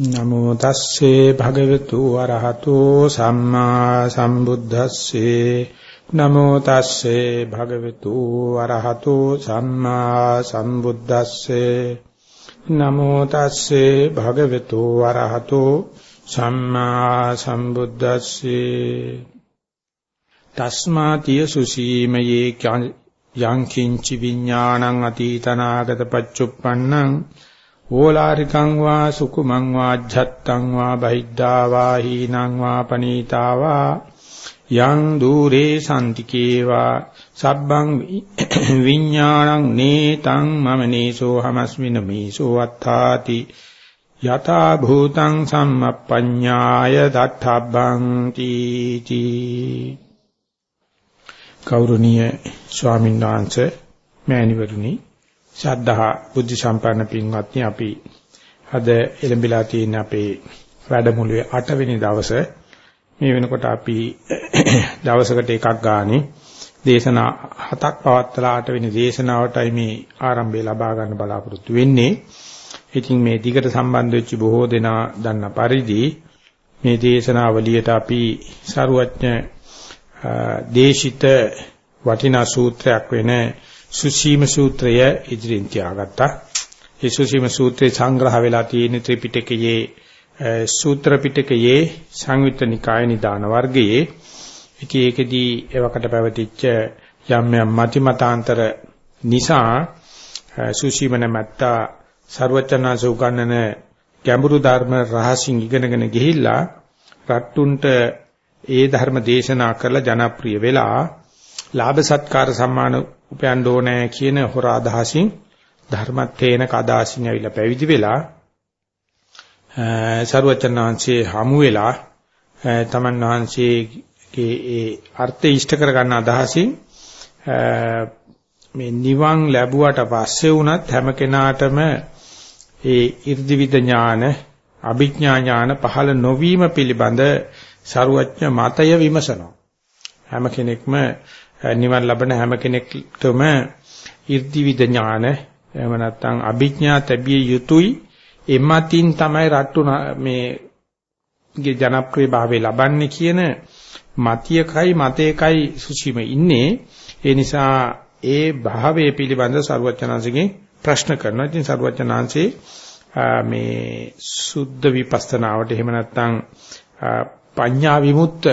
නමෝ තස්සේ භගවතු වරහතෝ සම්මා සම්බුද්දස්සේ. නමෝ තස්සේ භගවතු වරහතෝ සම්මා සම්බුද්දස්සේ. නමෝ තස්සේ භගවතු වරහතෝ සම්මා සම්බුද්දස්සේ. තස්මාතිය සුසීමයේ යං කිංචි විඥානං අතීතනාගත පච්චුප්පන්නං ඕලාරිකං වා සුකුමං වා ජත්තං වා බහිද්ධා වා හීනං වා පනීතා වා යං দূරේ සම්තිකේ වා සබ්බං විඥානං නේතං මම නේසෝ හමස්මින මේසෝ අත්තාති යතා භූතං සම්මප්පඤ්ඤාය දත්තබ්බං තීති කෞරුණීය ස්වාමීන් වහන්සේ මෑණිවරුනි ශ්‍රද්ධා බුද්ධ සම්පන්න පින්වත්නි අපි අද එළඹිලා තියෙන අපේ වැඩමුළුවේ 8 වෙනි දවසේ මේ වෙනකොට අපි දවසකට එකක් ගානේ දේශනා හතක් පවත්ලා 8 වෙනි දේශනාවටයි මේ ආරම්භය ලබා ගන්න බලාපොරොත්තු වෙන්නේ. ඉතින් මේ දිගට සම්බන්ධ වෙච්ච බොහෝ දෙනා දන්න පරිදි මේ දේශනාවලියට අපි සරුවඥ දේශිත වටිනා සූත්‍රයක් වෙන සුසීම සූත්‍රය ඉදිරියෙන් තියාගත්තා. ඒ සුසීම සූත්‍රේ සංග්‍රහ වෙලා තියෙන ත්‍රිපිටකයේ සූත්‍ර පිටකයේ සංයුත්ත නිකාය නිදාන වර්ගයේ ඉතින් ඒකෙදී එවකට පැවතිච්ච යම් යම් මතිමතාන්තර නිසා සුසීම නැමැත්තා ਸਰවචනාස උගන්නන ගැඹුරු ධර්ම රහසින් ඉගෙනගෙන ගිහිල්ලා රට්ටුන්ට ඒ ධර්ම දේශනා කරලා ජනප්‍රිය වෙලා ලාභ සත්කාර සම්මාන උපයන්න ඕනේ කියන හොර අදහසින් ධර්මත්තේන කදාසින් ඇවිල්ලා පැවිදි වෙලා සරුවචනාංශයේ හමු වෙලා තමන් වහන්සේගේ ඒ අර්ථය ඉෂ්ට කර ගන්න අදහසින් මේ නිවන් ලැබුවට පස්සේ වුණත් හැම කෙනාටම ඒ 이르දිවිද ඥාන අභිඥා ඥාන පහළ නොවීම පිළිබඳ සරුවඥ මතය විමසනවා. හැම කෙනෙක්ම නිවන් ලබන හැම කෙනෙක්ටම 이르දිවිද ඥාන එහෙම නැත්නම් අභිඥා තැබිය යුතුයි. එමත්ින් තමයි රට්ටු මේ ජනප්‍රිය භාවය ලබන්නේ කියන මතියකයි මතේකයි සුචිම ඉන්නේ. ඒ නිසා ඒ භාවයේ පිළිබඳ සරුවචනාංශගෙන් ප්‍රශ්න කරනවා. ඉතින් සරුවචනාංශේ මේ සුද්ධ විපස්සනාවට එහෙම නැත්නම් පඤ්ඤා විමුක්ත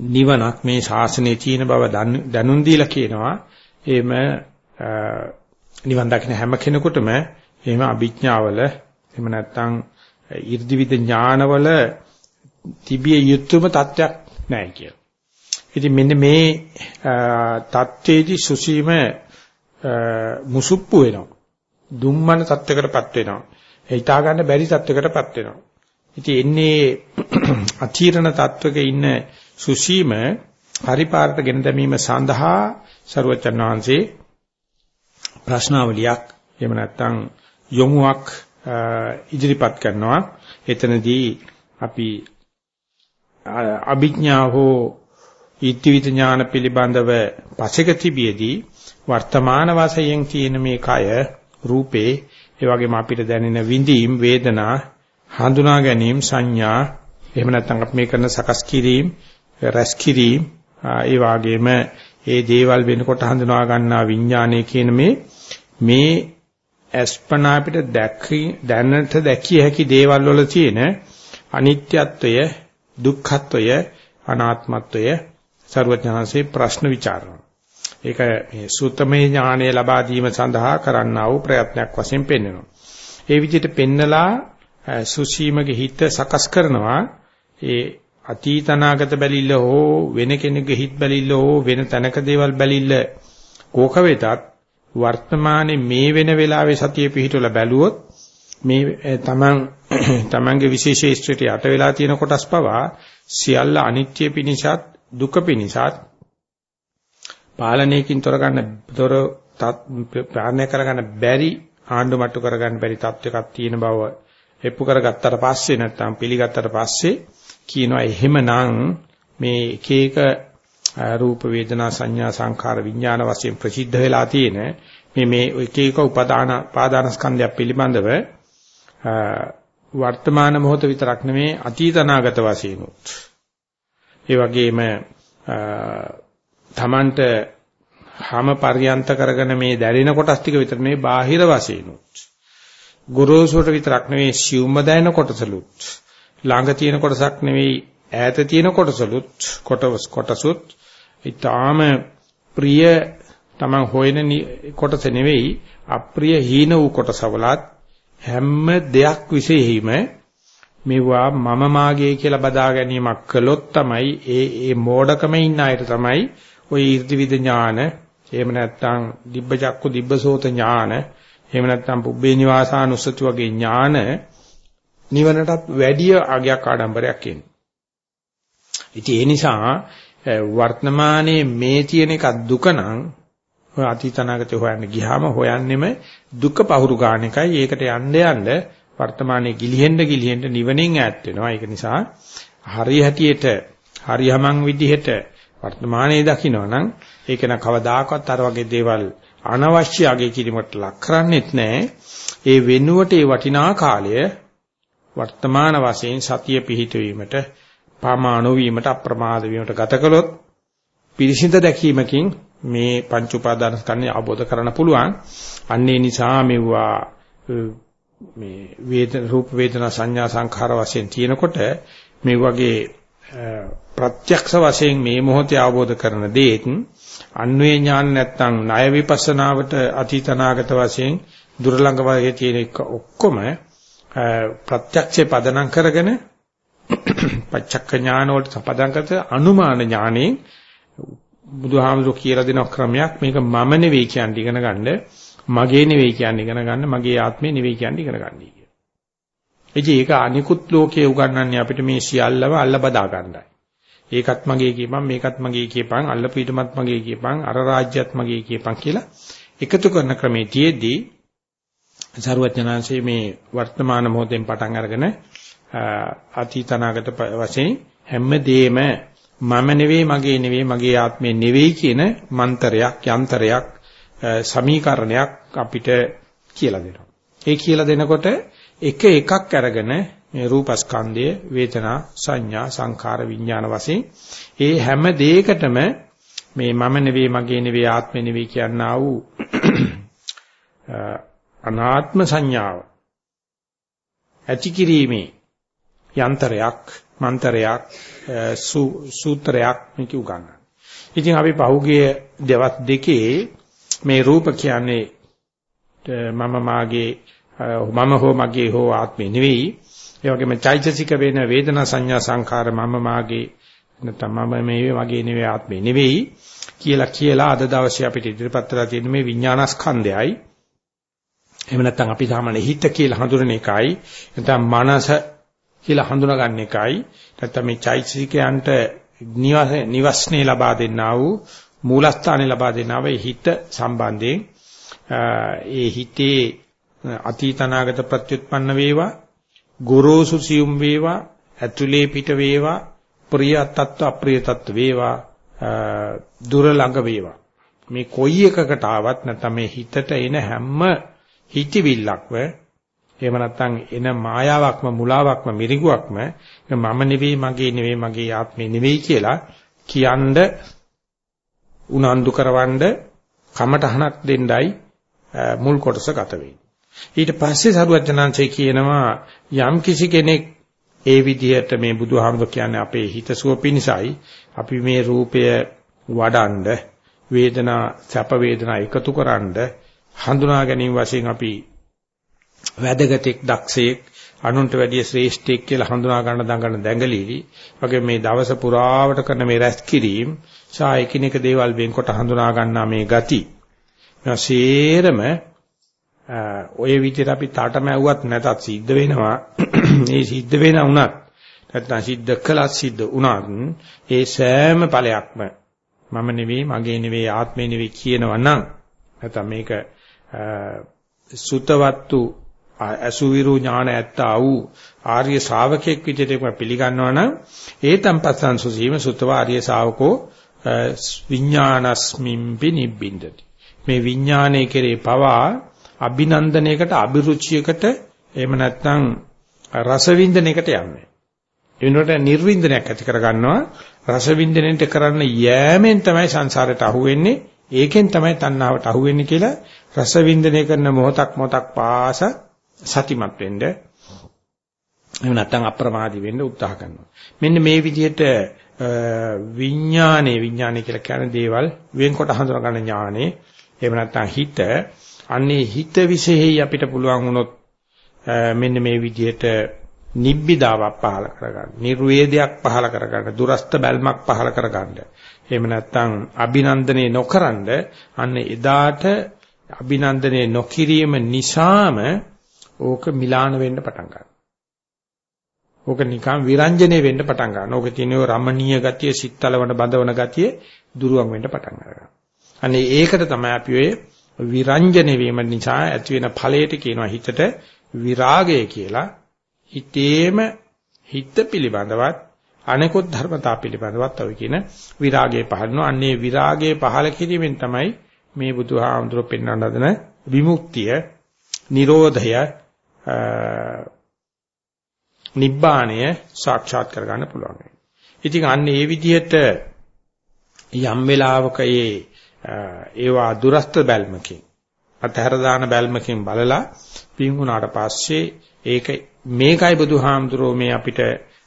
නිවනක් මේ ශාසනයේ තියෙන බව දැනුම් දීලා කියනවා. එහෙම නිවන් දකින හැම කෙනෙකුටම එහෙම අභිඥාවල එහෙම නැත්නම් 이르දිවිද ඥානවල තිබිය යුතුම தත්වයක් නැහැ කියලා. ඉතින් මෙන්න මේ தත්වේදී සුසීම මුසුප්පු වෙනවා. දුම්මන தත්වයකටපත් වෙනවා. හිතා ගන්න බැරි தත්වයකටපත් වෙනවා. ඉතින් එන්නේ අතිරණ தත්වක ඉන්න සුසීම පරිපාරට ගෙන දැමීම සඳහා ਸਰවචන් වහන්සේ ප්‍රශ්නාවලියක් එහෙම නැත්නම් යොමුවක් ඉදිරිපත් කරනවා. එතනදී අපි අභිඥා හෝ ඊත්‍විත ඥාන පිළිබඳව පසෙක තිබියදී වර්තමාන වශයෙන් තියෙන මේ කය රූපේ ඒ වගේම අපිට දැනෙන විඳීම් වේදනා හඳුනා ගැනීම සංඥා එහෙම නැත්නම් අපි මේ කරන සකස් කිරීම රැස් කිරීම ඒ වගේම ඒ දේවල් වෙනකොට හඳුනා ගන්නා විඥානය කියන මේ මේ අස්පනා අපිට දැක්කි දැනට දැකිය හැකි දේවල් වල තියෙන අනිත්‍යත්වය දුක්ඛත්වය අනාත්මත්වය ਸਰවඥාන්සේ ප්‍රශ්න විචාරණ. ඒක මේ සූත්‍රමය ඥානය ලබා දීම සඳහා කරන්නා වූ ප්‍රයත්නයක් වශයෙන් පෙන්වනවා. ඒ විදිහට පෙන්නලා සුසීමගේ හිත සකස් කරනවා ඒ අතීතනාගත බැලිල්ල හෝ වෙන කෙනෙකුගේ හිත් බැලිල්ල හෝ වෙන තැනක දේවල් බැලිල්ල කෝක වෙතත් වර්තමානයේ මේ වෙන වෙලාවේ සතිය පිහිටවල බැලුවොත් මේ තමන් තමන්ගේ විශේෂීස්ත්‍රයට යට වෙලා තියෙන කොටස් පවා සියල්ල අනිත්‍ය පිනිසත් දුක පිනිසත් පාලනයකින් තොර ගන්න තොර පාලනය කරගන්න බැරි ආණ්ඩු මට්ටු කරගන්න බැරි තත්වයකක් තියෙන බව හෙප්පු කරගත්තට පස්සේ නැත්නම් පිළිගත්තට පස්සේ කියනවා. එහෙමනම් මේ එක එක රූප වේදනා සංඥා සංඛාර විඥාන වශයෙන් ප්‍රසිද්ධ වෙලා තියෙන මේ මේ එක එක උපාදාන පාදාන ස්කන්ධය පිළිබඳව වර්තමාන මොහොත විතරක් නෙමේ අතීත අනාගත වශයෙන් උත්. ඒ වගේම තමන්ට හැම පරියන්ත කරගෙන මේ දැනෙන කොටස් ටික විතර මේ බාහිර වශයෙන් උත්. ගොරෝසුට විතරක් නෙමේ සියුම්ම දැනෙන කොටසලුත්. ළඟ තියෙන කොටසක් නෙවෙයි ඈත තියෙන කොටසලුත් කොටස් කොටසුත් ඊටාම ප්‍රිය තමන් හොයන කොටස නෙවෙයි අප්‍රිය හීන වූ කොටසවලත් හැම දෙයක් විශේෂෙහිම මෙවුවා මම මාගේ කියලා බදා ගැනීමක් කළොත් තමයි ඒ ඒ මෝඩකම ඉන්න අයට තමයි ওই ඊර්තිවිද ඥාන එහෙම නැත්නම් දිබ්බචක්කු දිබ්බසෝත ඥාන එහෙම නැත්නම් පුබ්බේ නිවාසානුස්සති වගේ ඥාන නිවනටත් වැඩි අගයක් ආඩම්බරයක් එන්නේ. ඉතින් ඒ නිසා වර්තමානයේ මේ තියෙන එක දුක නම් ඔය අතීතනාගතේ හොයන්න ගියාම හොයන්නෙම දුක පහුරු ගන්න එකයි. ඒකට යන්න යන්න වර්තමානයේ ගිලිහෙන්න ගිලිහෙන්න නිවනින් ඈත් වෙනවා. ඒක නිසා හරි හැටියට හරියමං විදිහට වර්තමානයේ දකින්නවනම් ඒක න කවදාකවත් අර වගේ දේවල් අනවශ්‍ය අගය කිරීමකට ලක් කරන්නේත් නැහැ. ඒ වෙනුවට ඒ වටිනා කාලය වර්තමාන වශයෙන් සතිය පිහිටවීමට පාමාණු වීමට අප්‍රමාද වීමට ගත කළොත් පිරිසිඳ දැකීමකින් මේ පංච උපාදාන ස්කන්ධය අවබෝධ කරගන්න පුළුවන්. අන්නේ නිසා මෙවුවා මේ වේදන රූප වේදනා සංඥා සංඛාර වශයෙන් තියෙනකොට මේ වගේ ප්‍රත්‍යක්ෂ වශයෙන් මේ මොහොතේ අවබෝධ කරන දේත් අන්වේ ඥාන නැත්තම් ණය විපස්සනාවට අතීතනාගත වශයෙන් දුර්ලංග වගේ තියෙන එක ඔක්කොම ප්‍රත්‍යක්ෂේ පදනම් කරගෙන පච්චක්ක ඥාන වලට පදනම් කරත අනුමාන ඥානේ බුදුහාමුදුරු කියලා දෙන ක්‍රමයක් මේක මම නෙවෙයි කියන්නේ ඉගෙන ගන්න මගේ නෙවෙයි කියන්නේ ඉගෙන ගන්න මගේ ආත්මේ නෙවෙයි කියන්නේ ඉගෙන ගන්නයි කියන. එජි ඒක අනිකුත් ලෝකයේ උගන්වන්නේ අපිට මේ සියල්ලම අල්ල බදා ගන්නයි. ඒකත් මගේ කියපන් මේකත් මගේ කියපන් අල්ල පීඨමත් මගේ කියපන් අර රාජ්‍යත් මගේ කියපන් කියලා එකතු කරන ක්‍රමේ තියේදී සරුවචනාංශයේ මේ වර්තමාන මොහොතෙන් පටන් අරගෙන අතීතනාගත වශයෙන් හැමදේම මම නෙවෙයි මගේ නෙවෙයි මගේ ආත්මේ නෙවෙයි කියන මන්තරයක් යන්ත්‍රයක් සමීකරණයක් අපිට කියලා දෙනවා. ඒ කියලා දෙනකොට එක එකක් අරගෙන මේ රූපස්කන්ධය වේදනා සංඥා සංඛාර විඥාන වශයෙන් ඒ හැම දෙයකටම මේ මම නෙවෙයි මගේ නෙවෙයි ආත්මේ නෙවෙයි කියනා වූ අනාත්ම සංඥාව ඇති කිරීමේ යන්ත්‍රයක් මන්ත්‍රයක් සූත්‍රයක් මේක උගන්වනවා. ඉතින් අපි පහුගිය දවස් දෙකේ මේ රූප කියන්නේ මම මාගේ මම හෝ මගේ හෝ ආත්මේ නෙවෙයි. ඒ වගේම චෛතසික වෙන වේදනා සංඥා සංඛාර මම මාගේ නැත්නම් මම මේ මගේ නෙවෙයි ආත්මේ නෙවෙයි කියලා කියලා අද දවසේ අපිට ඉදිරිපත් කරලා තියෙන මේ විඥානස්කන්ධයයි එහෙම නැත්නම් අපි සාමාන්‍ය හිත කියලා හඳුනන එකයි නැත්නම් මනස කියලා හඳුනාගන්න එකයි. නැත්නම් මේ චෛතසිකයන්ට නිවස්නේ ලබා දෙන්නා වූ මූලස්ථානේ ලබා දෙන්නා වූ හිත සම්බන්ධයෙන් ඒ හිතේ අතීතනාගත ප්‍රත්‍යুৎපන්න වේවා ගොරෝසු සියුම් වේවා ඇතුලේ පිට වේවා ප්‍රිය තත්ත්ව අප්‍රිය තත්ත්ව වේවා දුර ළඟ වේවා. මේ කොයි එකකට ආවත් නැත්නම් මේ හිතට එන හැම හිතවිල්ලක්ව එහෙම නැත්නම් එන මායාවක්ම මුලාවක්ම මිරිඟුවක්ම මම නෙවෙයි මගේ නෙවෙයි මගේ ආත්මේ නෙවෙයි කියලා කියන්න උනන්දු කරවන්න කමටහනක් දෙන්නයි මුල් කොටස ගත වෙන්නේ. ඊට පස්සේ සරුවචනංශය කියනවා යම් කිසි කෙනෙක් ඒ විදිහට මේ බුදුහාමුදුර කියන්නේ අපේ හිතසුව පිණිසයි අපි මේ රූපය වඩන්ඩ වේදනා සැප වේදනා එකතුකරනද හඳුනා ගැනීම වශයෙන් අපි වැදගත්ෙක් දක්ෂයෙක් අනුන්ට වැඩිය ශ්‍රේෂ්ඨයෙක් කියලා හඳුනා ගන්න දඟන දැඟලිලි වගේ මේ දවස පුරාවට කරන මේ රැස් කිරීම සහ එකිනෙක දේවල් වෙන්කොට හඳුනා ගන්නා මේ ගති. මේසේරම ඔය විදිහට අපි තාටම ඇව්වත් නැතත් සිද්ධ වෙනවා. මේ සිද්ධ වෙන උනත් නැත්නම් සිද්ධ කළත් සිද්ධ උනත් ඒ සෑම ඵලයක්ම මම නෙවෙයි මගේ නෙවෙයි ආත්මේ නෙවෙයි කියනවා නම් නැත්නම් මේක සුතවත්තු අසුවිරු ඥාන ඇත්තා වූ ආර්ය ශාවකෙක් විදිහට පිළිගන්නවා නම් ඒතම් පස්සන් සුසීම සුතව ආර්ය ශාවකෝ විඥානස්මින්පි නිබ්බින්දති මේ විඥානයේ කෙරේ පවා අභිනන්දනයකට අභිරුචියකට එහෙම නැත්නම් රස වින්දනයකට යන්නේ. ඒනොට නිර්වින්දනයක් ඇති කරගන්නවා. රස වින්දනයට කරන්න යෑමෙන් තමයි සංසාරයට අහු වෙන්නේ. ඒකෙන් තමයි තණ්හාවට අහු වෙන්නේ කියලා රස වින්දනය කරන මොහොතක් මොහොතක් පාස සතිමත් වෙන්න එහෙම නැත්නම් අප්‍රමාදී වෙන්න උත්සාහ කරනවා. මෙන්න මේ විදිහට විඥානේ විඥානේ කියලා කියන දේවල් වෙන්කොට හඳුනා ගන්න ඥානේ එහෙම නැත්නම් හිත අන්නේ හිත විශේෂයි අපිට පුළුවන් වුණොත් මෙන්න මේ විදිහට නිබ්බිදාවක් පහල කරගන්න. නිර්වේදයක් පහල කරගන්න. දුරස්ත බැල්මක් පහල කරගන්න. එහෙම නැත්නම් අභිනන්දනේ නොකරනද අන්න එදාට අභිනන්දනේ නොකිරීම නිසාම ඕක මිලාන වෙන්න පටන් ගන්නවා. ඕක නිකන් විරංජනේ වෙන්න පටන් ගන්නවා. ඕකේ තියෙන රමණීය ගතිය, සිත්තලවන බඳවන ගතිය දුරුවන් වෙන්න පටන් ගන්නවා. අනේ ඒකට තමයි අපි ඔය විරංජනේ වීම නිසා ඇති වෙන ඵලයට කියනවා හිතට විරාගය කියලා. හිතේම හිත පිළිබඳවත් අනෙකුත් ධර්මතා පිළිබඳවත් අපි කියන විරාගය පහළනවා. අන්නේ විරාගය පහළ කිරීමෙන් තමයි මේ බුදුහාමුදුරුවෝ පෙන්වන්න හදන විමුක්තිය, නිරෝධය නිබ්බාණය සාක්ෂාත් කරගන්න පුළුවන්. ඉතින් අන්න ඒ විදිහට යම් වෙලාවක ඒ ඒවා දුරස්ත බැල්මකින් අතහැර දාන බැල්මකින් බලලා පින් වුණාට පස්සේ ඒක මේකයි බුදුහාමුදුරුවෝ මේ අපිට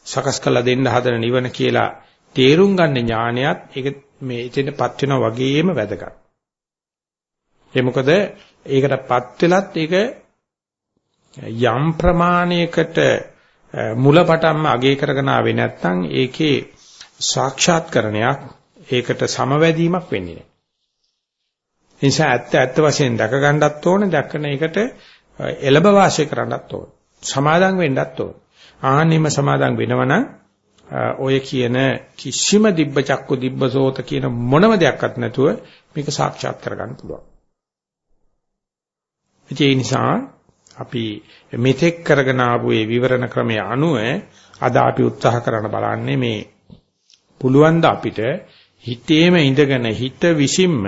සකස් කළ දෙන්න හදන නිවන කියලා තේරුම් ගන්න ඥානයත් ඒක මේ ඉතින්පත් වෙනා වගේම වැදගත්. ඒ මොකද ඒකටපත් වෙලත් ඒක යම් ප්‍රමාණයකට මුලපටන්ම අගේ කරගෙන ආවේ නැත්නම් ඒකේ සාක්ෂාත්කරණයක් ඒකට සමවැදීමක් වෙන්නේ නැහැ. ඒ නිසා ඇත්ත ඇත්ත වශයෙන් දැක ගන්නත් ඕනේ දැක්කන එකට එළඹ වාසය කරන්නත් ඕනේ. සමාදම් වෙන්නත් ඕනේ. ආන්නෙම සමාදම් වෙනවනම් ඔය කියන කිසිම දිබ්බ චක්කු දිබ්බසෝත කියන මොනම දෙයක්වත් නැතුව මේක සාක්ෂාත් කරගන්න පුළුවන්. ඒ නිසා අපි මෙතෙක් කරගෙන ආපු මේ විවරණ ක්‍රමයේ අනුව අද අපි උත්සාහ කරන බලන්නේ මේ පුළුවන් ද අපිට හිතේම ඉඳගෙන හිත විසින්ම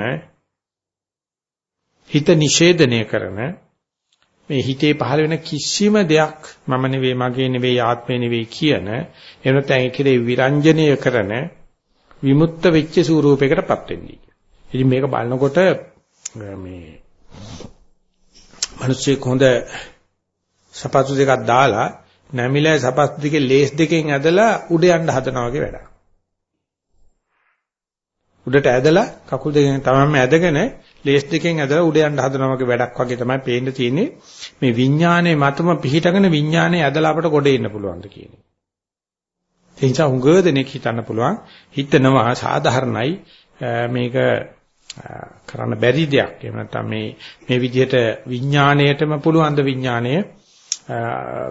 හිත නිෂේධනය කරන මේ හිතේ පහළ වෙන කිසිම දෙයක් මම නෙවෙයි මගේ නෙවෙයි ආත්මේ නෙවෙයි කියන එනත ඒකේ විරංජනය කරන විමුක්ත වෙච්ච ස්වරූපයකටපත් වෙන්නේ. ඉතින් මේක බලනකොට මේ මිනිස්සෙක් හොඳ සපත්තු දෙකක් දාලා නැමිලා සපත්තු දෙකේ ලේස් දෙකෙන් ඇදලා උඩ යන්න හදනවා වගේ වැඩක්. උඩට ඇදලා කකුල් දෙකෙන් තමයි ඇදගෙන ලේස් දෙකෙන් ඇදලා උඩ යන්න හදනවා වගේ වැඩක් වගේ තමයි පේන්න තියෙන්නේ. මේ විඥානයේ මතම පිහිටගෙන විඥානයේ ඇදලා අපට ගොඩ එන්න පුළුවන්ද කියන්නේ. ඒ නිසා හුඟ දෙනෙක් හිතන්න පුළුවන් හිතනවා සාධාරණයි මේක කරන්න බැරි දෙයක්. එහෙම නැත්නම් මේ මේ විදිහට විඥාණයටම පුළුවන් ද විඥාණය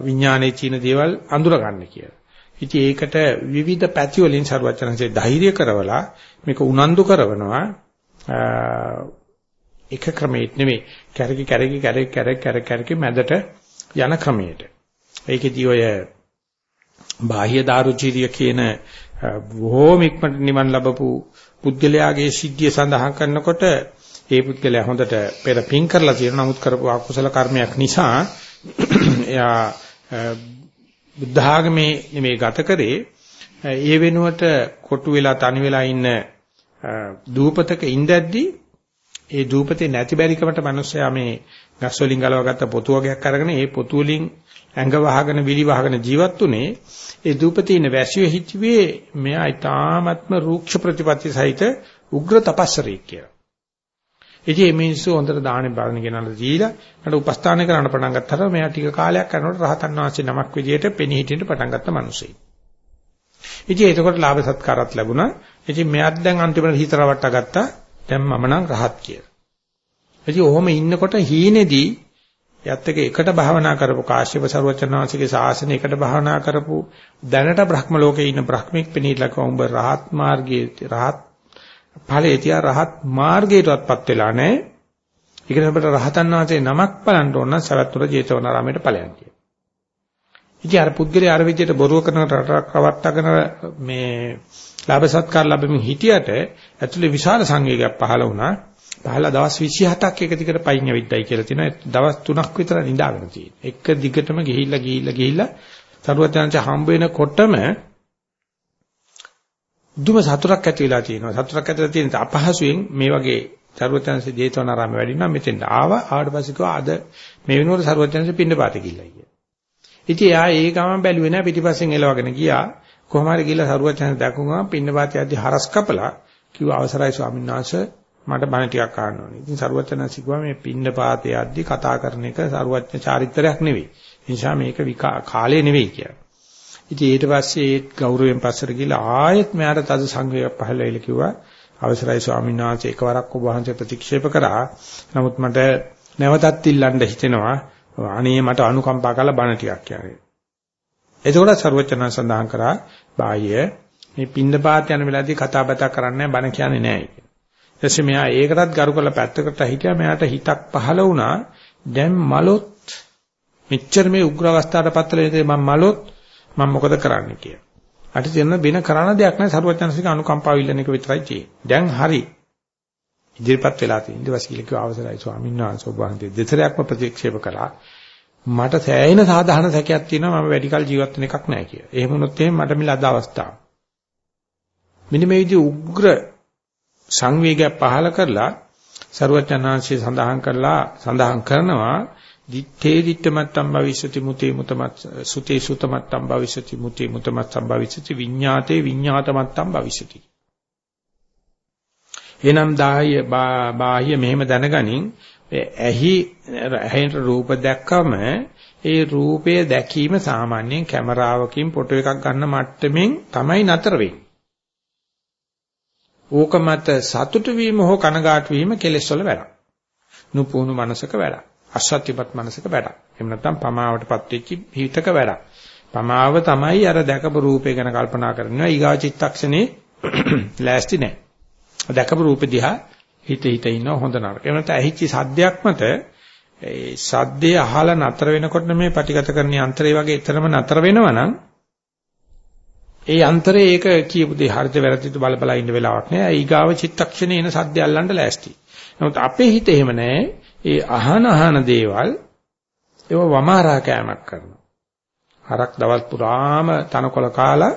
විඥානයේ තියෙන දේවල් අඳුර ගන්න කියලා. ඉතින් ඒකට විවිධ පැති වලින් ਸਰවචනන්සේ ධෛර්ය කරවලා මේක උනන්දු කරනවා එක ක්‍රමයකට නෙමෙයි. කැරකි කැරකි කැරකි කැරකි කැරකි කැරකි මැදට යන ක්‍රමයට. ඒකෙදී ඔය බාහ්‍ය දාරුචීරිය කියන බොහෝම ඉක්මනට නිවන් ලැබපු පුද්ගලයාගේ සිද්ධිය සඳහන් කරනකොට ඒ පුද්ගලයා හොඳට පෙර පින් කරලා තියෙනවා. නමුත් කරපු අකුසල කර්මයක් නිසා එයා බුද්ධ ආගමේ නෙමෙයි ගත කරේ. ඒ වෙනුවට කොටු වෙලා තනි වෙලා ඉන්න දූපතක ඉඳද්දී ඒ දූපතේ නැති බැරිකමට මිනිස්සයා මේ ගස් වලින් ගලවගත්ත පොතු වර්ගයක් අරගෙන ඒ පොතු වලින් ඇඟ වහගෙන විලි වහගෙන ජීවත් උනේ ඒ දූපතේ ඉන්න වැසියෝ හිතුවේ මෙයා ඊ타ත්ම රූක්ෂ ප්‍රතිපatti සහිත උග්‍ර තපස්සරී කියලා. ඉතින් මේ මිනිස්සු හොඳට දාහනේ බලන කෙනාට දීලා මට උපස්ථාන කරන්න පටන් ගත්තාම මෙයා ටික කාලයක් යනකොට රහතන් වහන්සේ නමක් විදියට පෙනී හිටින්න පටන් ගත්ත මිනිස්සෙක්. ඉතින් එතකොට ලාභ සත්කාරත් ලැබුණා. ඉතින් මෙයාත් දැන් අන්තිමට හිතරවට ගත්තා. දැන් මම නම් රහත් කියලා. ඉතින් ඔහොම ඉන්නකොට හීනේදී යත් එක එකට භාවනා කරපු කාශ්‍යප සර්වචනාංශිකේ ශාසනය එකට භාවනා කරපු දැනට බ්‍රහ්ම ලෝකේ ඉන්න බ්‍රහ්මික පිණිලක උඹ රහත් මාර්ගයේ රහත් ඵලයේ තියා රහත් මාර්ගයටවත් වෙලා නැහැ. ඒක අපිට රහතන් වහන්සේ නමක් බලන්න ඕන නම් සවැත්තුර ජේතවනාරාමයට ඵලයන් කියන. ඉතින් අර පුද්ගලයා අර විදිහට බොරුව කරන රටක් රවට්ටගෙන මේ ලාභ සත්කාර ලැබෙමින් හිටියට ඇතුලේ විශාල සංවේගයක් පහළ වුණා. පහළ දවස් 27ක් එක දිගට පයින් ඇවිද්දයි කියලා තියෙනවා. දවස් 3ක් විතර නිදාගෙන තියෙනවා. එක දිගටම ගිහිල්ලා ගිහිල්ලා ගිහිල්ලා සරුවචනංශ හම්බ වෙනකොටම දුම සතුටක් ඇති වෙලා තියෙනවා. සතුටක් ඇතිලා තියෙන අපහසුයෙන් මේ වගේ සරුවචනංශ ජේතවනාරාමේ වැඩිනවා මෙතෙන්ට ආවා. ආවට පස්සේ කිව්වා අද මේ වෙනකොට සරුවචනංශ පින්න පාතේ කිල්ලයි කියලා. ඉතින් එයා ඒ ගමන් බැලුවේ නැහැ පිටිපස්සෙන් එලවගෙන ගියා. කොහොම හරි ගිහලා සරුවචනංශ දැකුවා පින්න පාතේ යද්දි හරස් කපලා කිව්වා අවසරයි ස්වාමීන් වහන්සේ මට බණ ටිකක් අහන්න ඕනේ. ඉතින් සරුවචනංශ කිව්වා මේ පින්න පාතේ යද්දි කතා කරන එක සරුවචන චාරිත්‍රයක් නෙවෙයි. ඒ නිසා මේක කාලේ නෙවෙයි කියලා. ඉතින් ඊට පස්සේ ඒ ගෞරවයෙන් පස්සට ගිහලා ආයෙත් මෙයාට තද සංවේගයක් පහළ වෙලා කිව්වා අවසරයි ස්වාමීන් වහන්සේ එකවරක් ඔබ වහන්සේ ප්‍රතික්ෂේප කරා. නමුත් මට නැවතත් ඉල්ලන්න හිතෙනවා. අනේ මට අනුකම්පා කරලා බණ ටිකක් කියන්නේ. එතකොට ਸਰවචනන් සඳහන් කරා බාහ්‍ය මේ පින්දපාත යන වෙලාවේදී කතා බතා කරන්නේ බණ කියන්නේ නැහැ කියලා. ඊටසේ මෙයා ඒකටත් ගරු කරලා පැත්තකට හිටියා මෙයාට හිතක් පහළ වුණා. දැන් මලොත් මෙච්චර මේ උග්‍ර අවස්ථාවට පත්ල වෙන්නේ මම මලොත් මම මොකද කරන්නේ කියලා. අට තියෙන බින කරන දෙයක් නැහැ සරුවචනසික අනුකම්පාව ඉල්ලන එක විතරයි තියෙන්නේ. දැන් හරි. ඉදිරිපත් වෙලා තියෙන. ඊට පස්සේ කිව්වා අවසරයි ස්වාමීන් වහන්සේ ඔබ වහන්සේ දෙතරයක්ම ප්‍රතික්ෂේප කළා. මට සෑහෙන සාධාරණ සැකයක් තියෙනවා මම වැඩි කල ජීවත් වෙන එකක් නැහැ කියලා. එහෙම වුණොත් එහෙනම් මට මේ ලද අවස්ථාව. මෙන්න මේ විදිහ උග්‍ර සංවේගයක් පහල කරලා සරුවචනාංශය සඳහන් කරලා සඳහන් කරනවා දිත්තේ දිත්තමත්තම් භවිෂති මුතේ මුතමත් සුතේ සුතමත්තම් භවිෂති මුතේ මුතමත්තම් භවිෂති විඤ්ඤාතේ විඤ්ඤාතමත්තම් භවිෂති එනම් දාය බාහ්‍ය මෙහෙම දැනගනින් ඇහි ඇහෙන් රූප දැක්කම ඒ රූපය දැකීම සාමාන්‍යයෙන් කැමරාවකින් ෆොටෝ එකක් ගන්න මට්ටමින් තමයි නතර වෙන්නේ. ඕක මත සතුටු වීම හෝ කනගාටු වීම කෙලෙස් වල වැඩක්. නුපුහුණු මනසක වැඩක්. අසත්‍යපත් මනසක වැඩක්. එහෙම නැත්නම් පමාවටපත් වෙච්ච හිතක වැඩක්. පමාව තමයි අර දැකපු රූපේ ගැන කල්පනා කරනවා ඊගා චිත්තක්ෂණේ ලෑස්ති නැහැ. දැකපු රූපේ දිහා හිත හිත ඉන්න හොඳ නරක. එහෙම නැත්නම් ඇහිච්ච සද්දයක් මත ඒ සද්දේ අහලා නතර වෙනකොට මේ පටිගත කරන යන්ත්‍රය වගේ ඊතරම නතර වෙනවනම් ඒ යන්ත්‍රයේ ඒක කියපු දේ හරිද වැරදිද බල බල ඉන්න වෙලාවක් නෑ. ඊගාව චිත්තක්ෂණේ එන සද්ද අල්ලන්න ලෑස්ති. නමුත් අපේ හිත එහෙම නෑ. ඒ අහන අහන දේවල් ඒව වමාරා කෑමක් කරනවා. හරක් දවල් පුරාම තනකොළ කාලා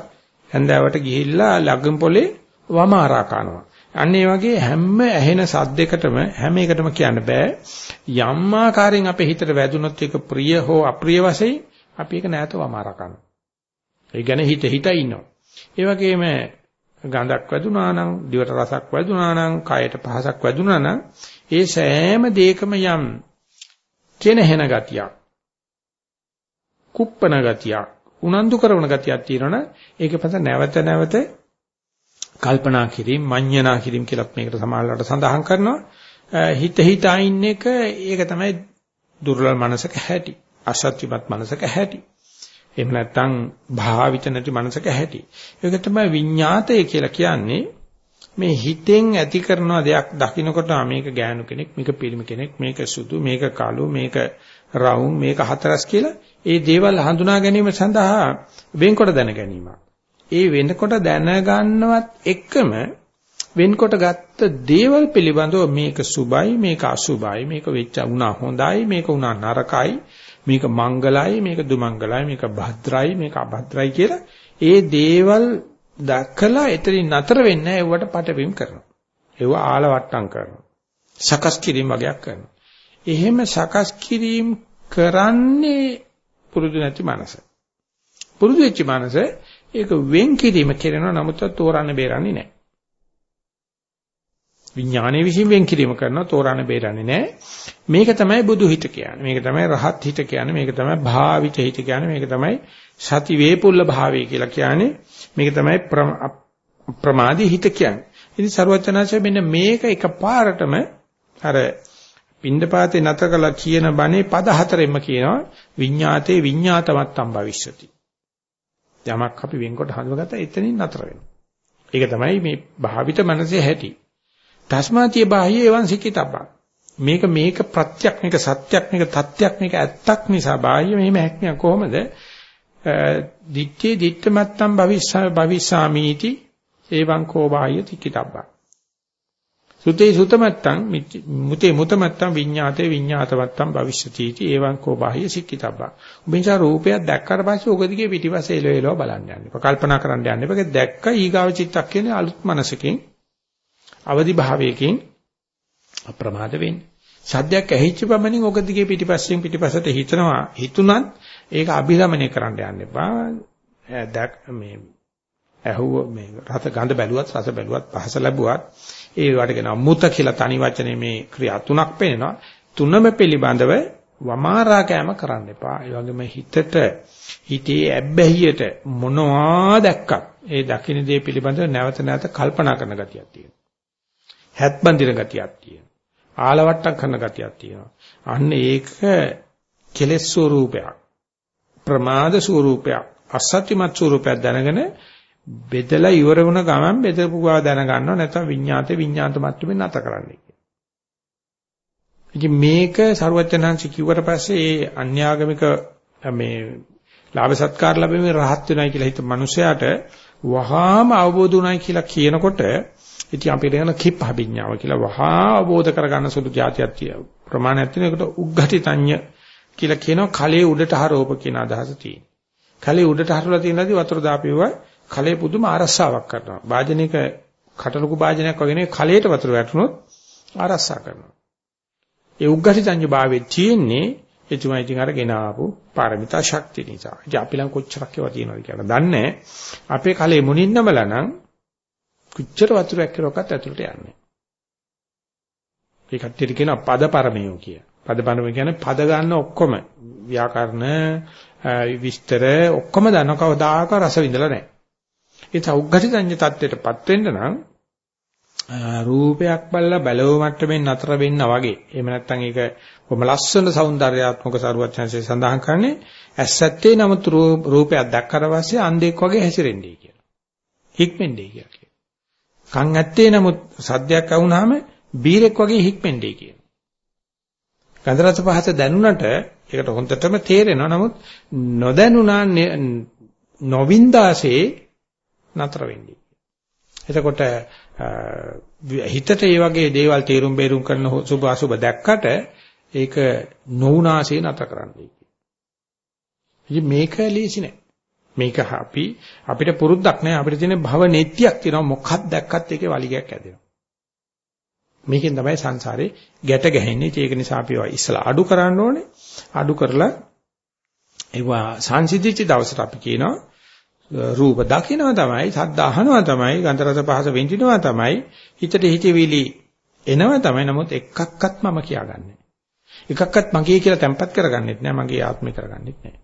හැන්දෑවට ගිහිල්ලා ලග්ගම් පොලේ වමාරා කනවා. අන්න ඒ වගේ හැම ඇහෙන සද්දයකටම හැම එකටම කියන්න බෑ යම් ආකාරයෙන් අපේ හිතට වැදුනොත් ඒක ප්‍රිය හෝ අප්‍රිය වශයෙන් අපි ඒක නැවත වමාරා කරනවා. ඒ ගැන හිත හිත ඉන්නවා. ඒ වගේම ගඳක් වැදුනා නම්, දිවට රසක් වැදුනා නම්, කයට පහසක් වැදුනා නම් ඒ සෑම දෙයකම යම් කෙනහෙන ගතියක් කුප්පන ගතියක් උනන්දු කරන ගතියක් තියෙනවනේ ඒක පස්ස නැවත නැවත කල්පනා කිරීම මඤ්ඤණා කිරීම කියලත් මේකට සමානලට සඳහන් කරනවා. හිත හිතා ඉන්න එක ඒක තමයි දුර්වල මනසක හැටි අසත්‍යමත් මනසක හැටි. එහෙම නැත්නම් භාවිත නැති මනසක හැටි. ඒක තමයි විඤ්ඤාතය කියලා කියන්නේ. මේ හිතෙන් ඇති කරන දෙයක් දකින්නකොට මේක ගෑනු කෙනෙක් මේක පිරිමි කෙනෙක් මේක සුදු මේක කළු මේක රවුම් මේක හතරස් කියලා ඒ දේවල් හඳුනා ගැනීම සඳහා වෙන්කොට දැන ගැනීම. ඒ වෙනකොට දැනගන්නවත් එක්කම වෙන්කොට ගත්ත දේවල් පිළිබඳව මේක සුබයි මේක අසුබයි මේක වෙච්ච උනා හොඳයි මේක උනා නරකයි මේක මංගලයි මේක දුමංගලයි මේක භද්‍රයි මේක අභද්‍රයි කියලා ඒ දේවල් දැකලා එතනින් නතර වෙන්නේ ඒවට පටවීම කරනවා. ඒව ආලවට්ටම් කරනවා. සකස් කිරීම වගේක් කරනවා. එහෙම සකස් කිරීම කරන්නේ පුරුදු නැති මනස. පුරුදු වෙච්ච මනස ඒක වෙන් කිරීම කරනවා නමුත් තෝරන්න බේරන්නේ නැහැ. විඥානයේ විසින් වෙන් කිරීම කරනවා තෝරන්න බේරන්නේ නැහැ. මේක තමයි බුදු හිත කියන්නේ. මේක තමයි රහත් හිත කියන්නේ. මේක තමයි භාවිත හිත කියන්නේ. මේක තමයි සති වේපුල්ල භාවය කියලා කියන්නේ. මේක තමයි ප්‍රමාදී හිත කියන්නේ. ඉතින් ਸਰවචනාචර්ය මෙන්න මේක එකපාරටම අර පින්දපාතේ නැත කළා කියන බණේ පද හතරෙන්ම කියනවා විඤ්ඤාතේ විඤ්ඤාතමත්තම් භවිෂ්‍යති. යමක් අපි වෙන්කොට හඳුනගත්තා එතනින් නතර වෙනවා. ඒක තමයි මේ භාවිත මනසේ හැටි. තස්මාතිය බාහ්‍ය එවං සිකිතබ්බා. මේක මේක ප්‍රත්‍යක් මේක සත්‍යක් මේක තත්‍යක් මේක ඇත්තක් නිසා බාහ්‍ය මෙහෙම හැක්මිය කොහොමද? දිත්තේ දිත්ත මත්තම් භවිස්සා භවිස්සාමීති එවං කෝ බාහ්‍ය සිකිතබ්බා. සුතේ සුතමත්තං මුතේ මුතමත්තං විඤ්ඤාතේ විඤ්ඤාතවත්තං භවිෂ්‍යති इति එවං කෝ බාහ්‍ය සික්කිතබ්බා. උඹෙන්සා රූපයක් දැක්කට පස්සේ ඔක දිගේ පිටිපස්සේ එලව එලව බලන්න යන්න එපා. කල්පනා කරන්න යන්න එපා. ඒක දැක්ක ඊගාව චිත්තක් කියන්නේ අලුත් මනසකින් අවදි භාවයකින් අප්‍රමාද වෙන්නේ. සද්දයක් ඇහිච්ච පමණින් ඔක දිගේ පිටිපස්සෙන් පිටිපස්සට හිතනවා. හිතුණත් ඒක අභිරමණය කරන්න යන්න එපා. දැක් මේ ඇහුව මේ රස ගඳ බැලුවත් රස බැලුවත් පහස ලැබුවත් ඒ වට කියන මුත කියලා තනි වචනේ මේ ක්‍රියා තුනක් පේනවා. තුනම පිළිබඳව වමාරා කෑම කරන්න එපා. ඒ වගේම හිතට හිතේ ඇබ්බැහියට මොනවා දැක්කත් ඒ දකින්න දේ පිළිබඳව නැවත නැවත කල්පනා කරන ගතියක් තියෙනවා. හැත්බන්දින ගතියක් තියෙනවා. ආලවට්ටම් කරන ගතියක් තියෙනවා. අන්න ඒක කෙලෙස් ස්වරූපයක්. ප්‍රමාද ස්වරූපයක්. අසත්‍යමත් ස්වරූපයක් දැනගෙන බෙදලා ඉවර වුණ ගමන් බෙදපු බව දැනගන්නව නැත්නම් විඤ්ඤාතේ විඤ්ඤාත මට්ටමේ නැත කරන්නේ කියලා. ඉතින් මේක සරුවචනහන්ස කිව්වට පස්සේ ඒ අන්‍යාගමික මේ ලාභ සත්කාර ලැබීමේ රහත් වෙනයි කියලා හිත මිනිසයාට වහාම අවබෝධ වුණයි කියලා කියනකොට ඉතින් අපි කියන කිප් අභිඥාව කියලා වහා අවබෝධ කරගන්න සුළු જાතියක් තියෙනවා. ප්‍රමාණයක් තියෙන එකට උග්ඝටිතඤ්ඤ කියලා කියනවා කලයේ උඩට හරෝප කියන අදහස තියෙනවා. කලයේ උඩට හරවලා තියෙනදී වතුර දාපියුවා කලේ පුදුම ආරස්සාවක් කරනවා. වාජනික කටලොකු වාජනයක් වගේ නේ කලයට වතුර වැටුනොත් ආරස්සා කරනවා. ඒ උග්ගටි සංජ භාවයේ තියෙන්නේ එතුමා ඉතින් අරගෙන ආපු පාරමිතා ශක්තිය නිසා. ඉතින් අපි ළඟ කොච්චරක් ඒවා තියෙනවද කියලා දන්නේ අපේ කලේ මුණින් නමලා නම් කොච්චර වතුරක් කරොක්කත් ඇතුළට යන්නේ. ඒ කට්ටියට කියනවා පද පරමයෝ කිය. පද පරමය කියන්නේ පද ගන්න ඔක්කොම ව්‍යාකරණ විස්තර ඔක්කොම දන්න කවදාක රස විඳලා නැහැ. ඒ සෞග්ගටිසඤ්ඤ தත්වයටපත් වෙන්න නම් රූපයක් බලලා බැලව මට්ටමින් නතර වෙන්න වගේ. එහෙම නැත්නම් ඒක කොහොම ලස්සන సౌందర్యාත්මක සරුවචනසේ සඳහන් කරන්නේ ඇස්සත්තේ නමුත් රූපයක් දැක්කට පස්සේ අන්ධෙක් වගේ හැසිරෙන්නේ කියලා. හික්මෙන්නේ කියලා කියනවා. කන් ඇත්තේ නමුත් සද්දයක් අහුනහම බීරෙක් වගේ හික්මෙන්නේ කියලා. ගන්ධරස පහස දැනුණට ඒකට හොඳටම තේරෙනවා. නමුත් නොදැනුණා නොවින්දාසේ නතර වෙන්නේ. එතකොට හිතට මේ වගේ දේවල් තීරුම් බේරුම් කරන සුභ අසුභ දැක්කට ඒක නොඋනාසේ නතර කරන්නයි. ඉතින් මේක ලීසි නෑ. මේක අපි අපිට පුරුද්දක් නෑ අපිට තියෙන භව නෙත්‍යයක් තියෙනවා මොකක්ද දැක්කත් ඒකේ වලිගයක් ඇදෙනවා. මේකෙන් තමයි සංසාරේ ගැට ගැහෙන්නේ. ඒක නිසා අපි ඉස්සලා අඩු කරන්න ඕනේ. අඩු කරලා ඒවා සංසිද්ධිච්ච දවසට අපි කියනවා රූප දකිනවා තමයි, ශබ්ද අහනවා තමයි, ගන්ධ රස පහස විඳිනවා තමයි, හිතට හිතවිලි එනවා තමයි. නමුත් එකක්වත් මම කියාගන්නේ එකක්වත් මගේ කියලා තැම්පත් කරගන්නෙත් නෑ, මගේ ආත්මේ කරගන්නෙත් නෑ.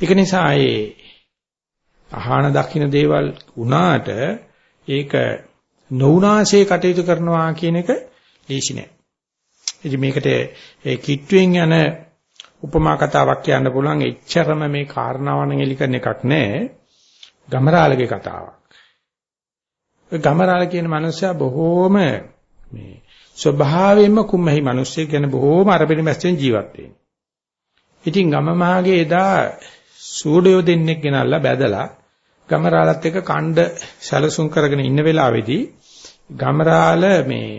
ඒක නිසා ඒ අහන දකින්න දේවල් උනාට ඒක නොඋනාසේ කටයුතු කරනවා කියන එක ලේසි නෑ. ඉතින් මේකට ඒ කිට්ටුවෙන් යන උපමා කතාවක් කියන්න පුළුවන් එච්චරම මේ කාරණාවන් එලි කරන එකක් නෑ ගමරාලගේ කතාවක්. ගමරාල කියන මනුස්සයා බොහෝම මේ ස්වභාවයෙන්ම කුම්මැහි මිනිස්සෙක් ගැන බොහෝම අරබෙන මැස්සෙන් ජීවත් වෙන්නේ. ඉතින් ගම මහගේ එදා සූඩයෝ දෙන්නෙක් ගෙනල්ලා බැදලා ගමරාලත් එක්ක කණ්ඩ සැලසුම් කරගෙන ඉන්න වෙලාවේදී ගමරාල මේ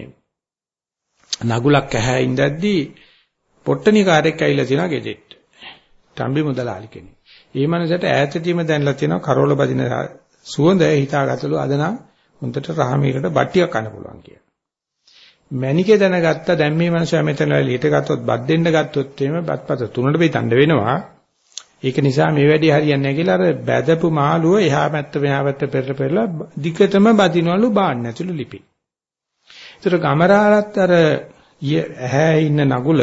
නගුලක් ඇහැ ඉඳද්දී පොට්ටනිකාරයෙක් ඇවිල්ලා තියෙනවා ගෙදෙට්ට. තම්බි මුදලාලි කෙනෙක්. ඒ මනසට ඈතදීම දැනලා තියෙනවා කරෝල බදින සුවඳ හිතාගත්තලු අද නම් හොඳට රාමීරට බට්ටියක් කන්න පුළුවන් කියලා. මැනිකේ දැනගත්ත දැන් මේ මනුස්සයා මෙතන එළියට ගත්තොත් බත් දෙන්න ගත්තොත් එහෙම බත්පත තුනට බෙදන්න වෙනවා. ඒක නිසා මේ වැඩේ හරියන්නේ නැහැ කියලා අර බැදපු මාළුව එහා පැත්ත මෙහා පැත්ත පෙරල පෙරලා දිගටම බදිනවලු බාන්න නැතුළු ලිපි. ඒතර ගමරාලත් අර ඇහැ ඉන්න නගුල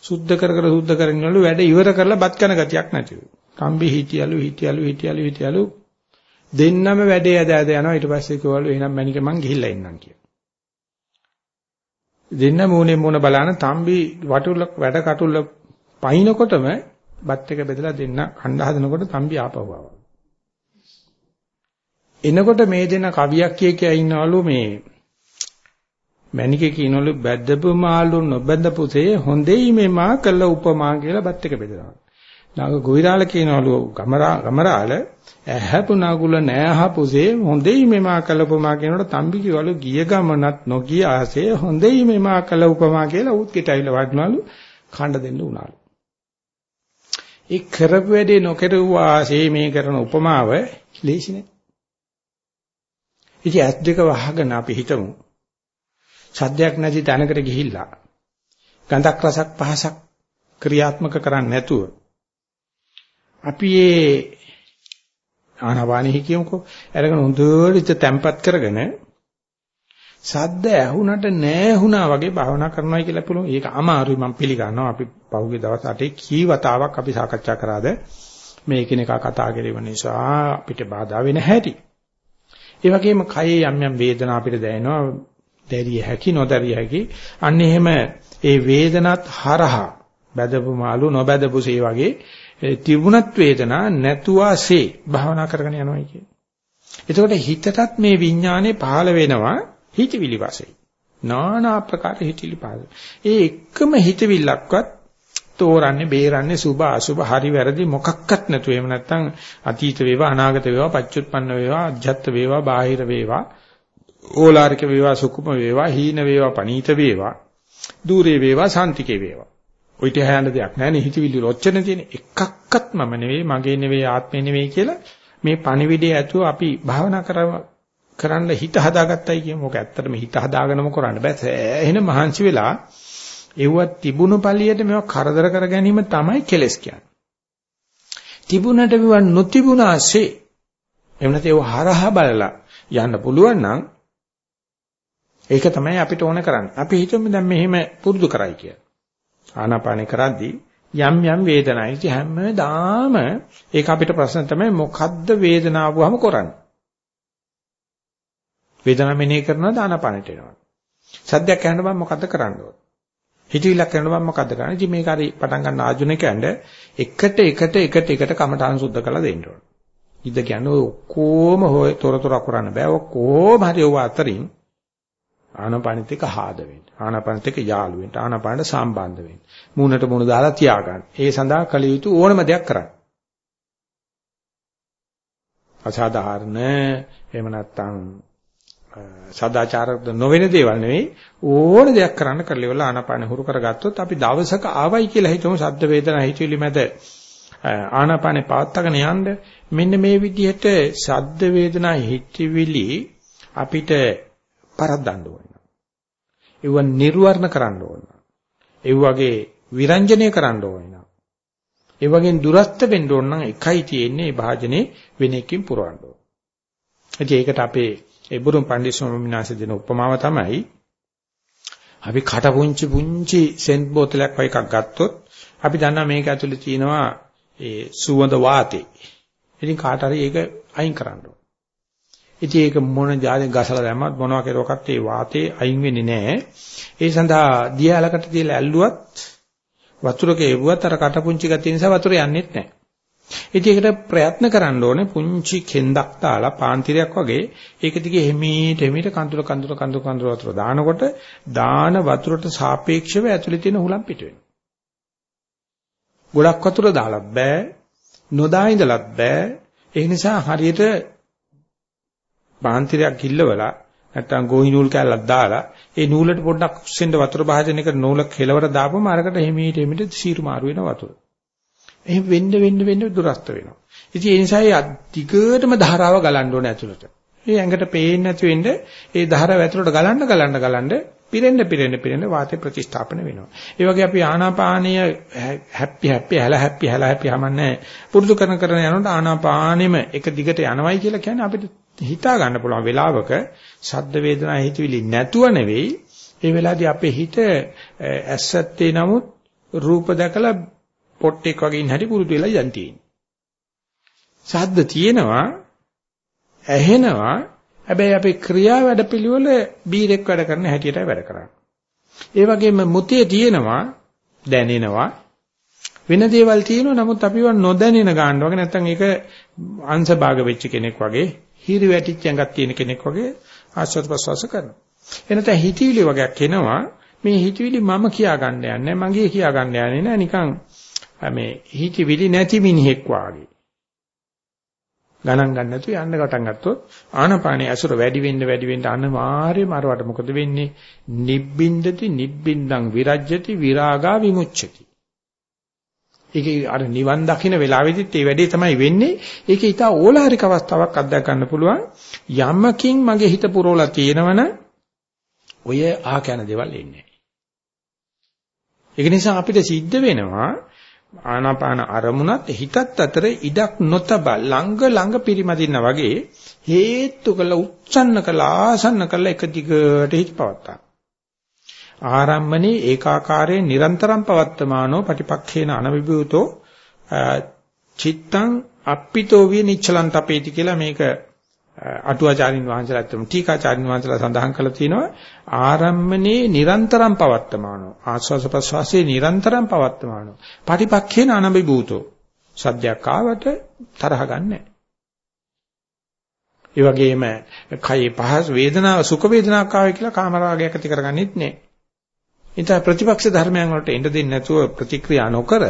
සුද්ධ කර කර සුද්ධ කරනවලු වැඩ ඉවර කරලා බත් කන ගතියක් නැතිව. කම්බි හිටියලු හිටියලු හිටියලු හිටියලු දෙන්නම වැඩේ ඇද ඇද යනවා ඊට පස්සේ කිව්වලු එහෙනම් මැනික මං ගිහිල්ලා ඉන්නම් කියලා. දෙන්න මූණේ මූණ බලන තම්බි වටුල වැඩ කටුල පයින්නකොටම බත් එක බෙදලා දෙන්න කණ්ඩ හදනකොට තම්බි ආපහු ආවා. එනකොට මේ දෙන කවියක් කිය කිය ඉන්නවලු මේ මැනිකේ කියනවලු බැද්දපු මාළු නොබැඳපුසේ හොඳයි මේ මා කළ උපමා කියලා බත් එක බෙදනවා. නාග ගොවිරාල කියනවලු ගමරා ගමරාල ඇහැපු නගුල නෑහපුසේ හොඳයි මෙමා කළ උපමා කියනකොට තම්බි කිවලු ගිය ගමනත් නොගිය ආසේ හොඳයි මෙමා කළ උපමා කියලා උත් කෙටයිලා වඩනවලු කණ්ඩ දෙන්න උනාලු. ඒ කරපු වැඩේ නොකරුවා ආසේ මේ කරන උපමාව ලේසි නෑ. ඉතින් ඇස් දෙක වහගෙන අපි හිතමු. සද්දයක් නැති තැනකට ගිහිල්ලා ගඳක් රසක් පහසක් ක්‍රියාත්මක කරන්නේ නැතුව අපි මේ ආනවානෙහි කියමුකෝ අරගෙන හොඳට තැම්පත් කරගෙන සද්ද ඇහුණට නැහැ වගේ භාවනා කරනවා කියලා පුළුවන්. ඒක අමාරුයි මම පිළිගන්නවා. අපි පහුගිය දවස් 8 කී වතාවක් අපි සාකච්ඡා කරාද මේ එකිනෙකා කතා කිරීම නිසා අපිට බාධා වෙන හැටි. ඒ වගේම කයේ යම් යම් වේදනා අපිට දැනෙනවා. දැරිය හැකි නොදැරිය හැකි. අන්න එහෙම ඒ වේදනත් හරහා බදපු මාළු නොබදපුසේ වගේ තිබුණත් වේදනා නැතුවාසේ භාවනා කරගෙන යනවා කියන්නේ. එතකොට හිතටත් මේ විඥානේ පහළ වෙනවා හිතවිලි වශයෙන්. নানা ආකාර හිතවිලි පහළ. ඒ එකම හිතවිල්ලක්වත් තෝරන්නේ බේරන්නේ සුභ අසුභ හරි වැරදි මොකක්වත් නැතුව එහෙම නැත්නම් අතීත වේවා අනාගත වේවා පච්චුත්පන්න වේවා අජ්ජත් වේවා බාහිර වේවා ඕලාරික වේවා සුකුම වේවා හීන වේවා පනීත වේවා দূරේ වේවා සාන්තිකේ වේවා ඔයිට හැයන දෙයක් නැහැ නේ හිතවිලි රොච්චන තියෙන එකක්වත් මම නෙවෙයි මගේ නෙවෙයි ආත්මේ නෙවෙයි කියලා මේ පණිවිඩය ඇතුව අපි භාවනා කරන්න හිත හදාගත්තයි කියමු. මොක ඇත්තටම හිත හදාගෙනම කරන්න බෑ. එහෙනම් මහන්සි වෙලා ඒව තිබුණු පළියට මේවා කරදර කර ගැනීම තමයි කෙලස් කියන්නේ. තිබුණට මේවා නොතිබුණාසේ එහෙම නැත්නම් ඒව හරහා බලලා යන්න පුළුවන් නම් ඒක තමයි අපිට ඕන කරන්නේ. අපි හිතමු දැන් මෙහෙම පුරුදු කරයි කියලා. ආනාපානේ කරද්දී යම් යම් වේදනා. ඉතින් හැමදාම ඒක අපිට ප්‍රශ්න තමයි මොකද්ද වේදනාව වහම කරන්නේ? වේදනාව මෙනෙහි කරනවද ආනාපානෙට එනවද? සද්දයක් ඇහෙන බම් මොකද්ද කරන්න ඕන? හිතවිල්ලක් කරන බම් මොකද්ද කරන්නේ? ඉතින් මේක හරි පටන් ගන්න ආධුනිකයන්ට එකට එකට එකට එකට කමඨාන් සුද්ධ කරලා දෙන්න ඕන. ඉද කියන්නේ ඔක්කොම හොය තොරතුරු කරන්න බෑ. ඔක්කොම හරි ඔව අතරින් ආනපානෙත් එක්ක ආද වෙන්න. ආනපානෙත් එක්ක යාළු වෙන්න. ආනපානට සම්බන්ධ වෙන්න. මූණට මූණ දාලා තියාගන්න. ඒ සඳහා කල යුතු ඕනම දෙයක් කරන්න. අසාධාරණ එහෙම නැත්නම් සදාචාරක නොවන දේවල් නෙවෙයි ඕන දෙයක් කරන්න කරලා ඉවරලා ආනාපාන හුරු කරගත්තොත් අපි දවසක ආවයි කියලා හිතමු සද්ද වේදනා හිතවිලි මැද ආනාපානේ පවත්වාගෙන යන්න මෙන්න මේ විදිහට සද්ද වේදනා හිතවිලි අපිට පරද්දන්න ඕන. ඒව නිර්වර්ණ කරන්න ඕන. ඒ වගේ විරංජනය කරන්න ඕන. ඒ වගේ දුරස්ත වෙන්න ඕන නම් එකයි තියෙන්නේ මේ භාජනේ වෙන එකකින් පුරවන්න ඕන. ඒකට අපේ ඒ බුරුම් පණ්ඩිත ස්වාමීන් වහන්සේ දෙන උපමාව තමයි අපි කට පුංචි පුංචි සෙන්ට් බෝතලයක් වගේ එකක් ගත්තොත් අපි දන්නා මේක ඇතුලේ තියෙනවා ඒ සුවඳ වාතේ. ඉතින් කාට හරි ඒක අයින් කරන්න ඕන. ඉතින් ඒක මොන જાලෙන් ගසලා දැම්මත් මොනවා කෙරුවක්වත් ඒ වාතේ අයින් වෙන්නේ නැහැ. ඒ සඳහා දියාලකට තියලා ඇල්ලුවත් වතුරක එවුවත් අර කටපුංචි ගතිය නිසා වතුර යන්නේත් නැහැ. ඉතින් ඒකට ප්‍රයත්න කරන්න ඕනේ පුංචි කෙන්දක් දාලා පාන්තිරයක් වගේ ඒක දිගේ හිමීට හිමීට කඳුර කඳුර කඳුර කඳුර වතුර දානකොට දාන වතුරට සාපේක්ෂව ඇතුලේ තියෙන හුලම් පිට වෙනවා. ගොඩක් වතුර දාලත් බෑ නොදා ඉඳලත් බෑ ඒ නිසා හරියට පාන්තිරයක් කිල්ලවලා නැත්තම් ගෝහි නූල් කැල්ලක් දාලා ඒ නූලට පොඩ්ඩක් උස්සෙන්ද වතුර භාජනයකට නූල කෙලවර දාපම අරකට හිමීට හිමීට සීරු මාරු වෙන වතුර. එහෙම වෙන්න වෙන්න වෙන්න දුරස්ත වෙනවා. ඉතින් ඒ නිසා ඒ දිගටම ධාරාව ගලන්න ඕනේ ඇතුළට. මේ ඇඟට පේන්නේ නැති වෙන්න ඒ ධාරාව ඇතුළට ගලන්න ගලන්න ගලන්න පිරෙන්න පිරෙන්න පිරෙන්න වාතය ප්‍රතිස්ථාපන වෙනවා. ඒ වගේ අපි ආනාපානීය හැප්පි හැප්පි හැල හැප්පි හැල හැප්පි හැමන්නේ පුරුදු කරන කරන යනකොට ආනාපානෙම එක දිගට යනවයි කියලා කියන්නේ අපිට හිතා ගන්න පුළුවන් වෙලාවක ශබ්ද වේදනා හිතවිලි නැතුව නෙවෙයි ඒ වෙලාවේදී අපේ හිත ඇස්සත්තේ නමුත් රූප දැකලා පොට්ටෙක් වගේ ඉන්න හැටි පුරුදු වෙලා යන් තියෙන්නේ. ශබ්ද තියෙනවා ඇහෙනවා හැබැයි අපේ ක්‍රියා වැඩපිළිවෙල බීරෙක් වැඩ කරන හැටියට වැඩ කරන්නේ. ඒ වගේම මුතිය තියෙනවා දැනෙනවා වෙන දේවල් තියෙනවා නමුත් අපිව නොදැනෙන ගන්න වගේ නැත්නම් ඒක අංශභාග වෙච්ච කෙනෙක් වගේ හිරි වැටිච්ච ඇඟක් තියෙන කෙනෙක් වගේ ආශ්වාස ප්‍රශ්වාස කරනවා. එනතන හිතවිලි වගේක් එනවා. මේ හිතවිලි මම කියා ගන්න යන්නේ මගේ කියා ගන්න යන්නේ නෑ නිකන් මේ හිතවිලි නැති මිනිහෙක් වාගේ. ගණන් ගන්න නැතුව යන්න පටන් ගත්තොත් ආනපානේ අසුර වැඩි වෙන්න වැඩි වෙන්න අනිවාර්යයෙන්ම අරවට මොකද වෙන්නේ? නිබ්බින්දති නිබ්බින්දං විරජ්‍යති විරාගා විමුච්ඡති. ඒකේ අර නිවන් දකින්න වෙලාවෙදිත් ඒ වැඩේ තමයි වෙන්නේ. ඒකේ ඊට ඕලාරික අවස්ථාවක් අත්දැක ගන්න පුළුවන්. යමකින් මගේ හිත පුරවලා තියෙනවනම් ඔය ආකන දේවල් එන්නේ. ඒක නිසා අපිට සිද්ධ වෙනවා ආනාපාන අරමුණත් හිතත් අතර ඉඩක් නොතබ ළඟ ළඟ පිරිමදින්න වගේ හේතු කළ උච්චන්න කළ ආසන්න කළ එක දිගට හිත පවත්තා. ආරම්මනේ ඒකාකාරයෙන් නිරන්තරම් පවත්තමානෝ පටිපක්ඛේන අනවිභූතෝ චිත්තං අප්පිතෝ විය නිච්චලන් තපේති කියලා මේක අටුවාචාරින් වහන්සේලාත් ටීකාචාරින් වහන්සේලා සඳහන් කරලා තිනවා ආරම්මනේ නිරන්තරම් පවත්තමානෝ. ආස්වාස ප්‍රස්වාසයේ නිරන්තරම් පවත්තමානෝ. පටිපක්ඛේන අනබිභූතෝ සද්දයක් ආවට තරහ ගන්නෑ. ඒ වගේම කයේ පහස වේදනාව සුඛ වේදනාවක් ආවේ කියලා කාමරාගයක් ඇති කරගන්නෙත් නෑ. ඉතින් ප්‍රතිපක්ෂ ධර්මයන් වලට එන්න දෙන්නේ නැතුව ප්‍රතික්‍රියා නොකර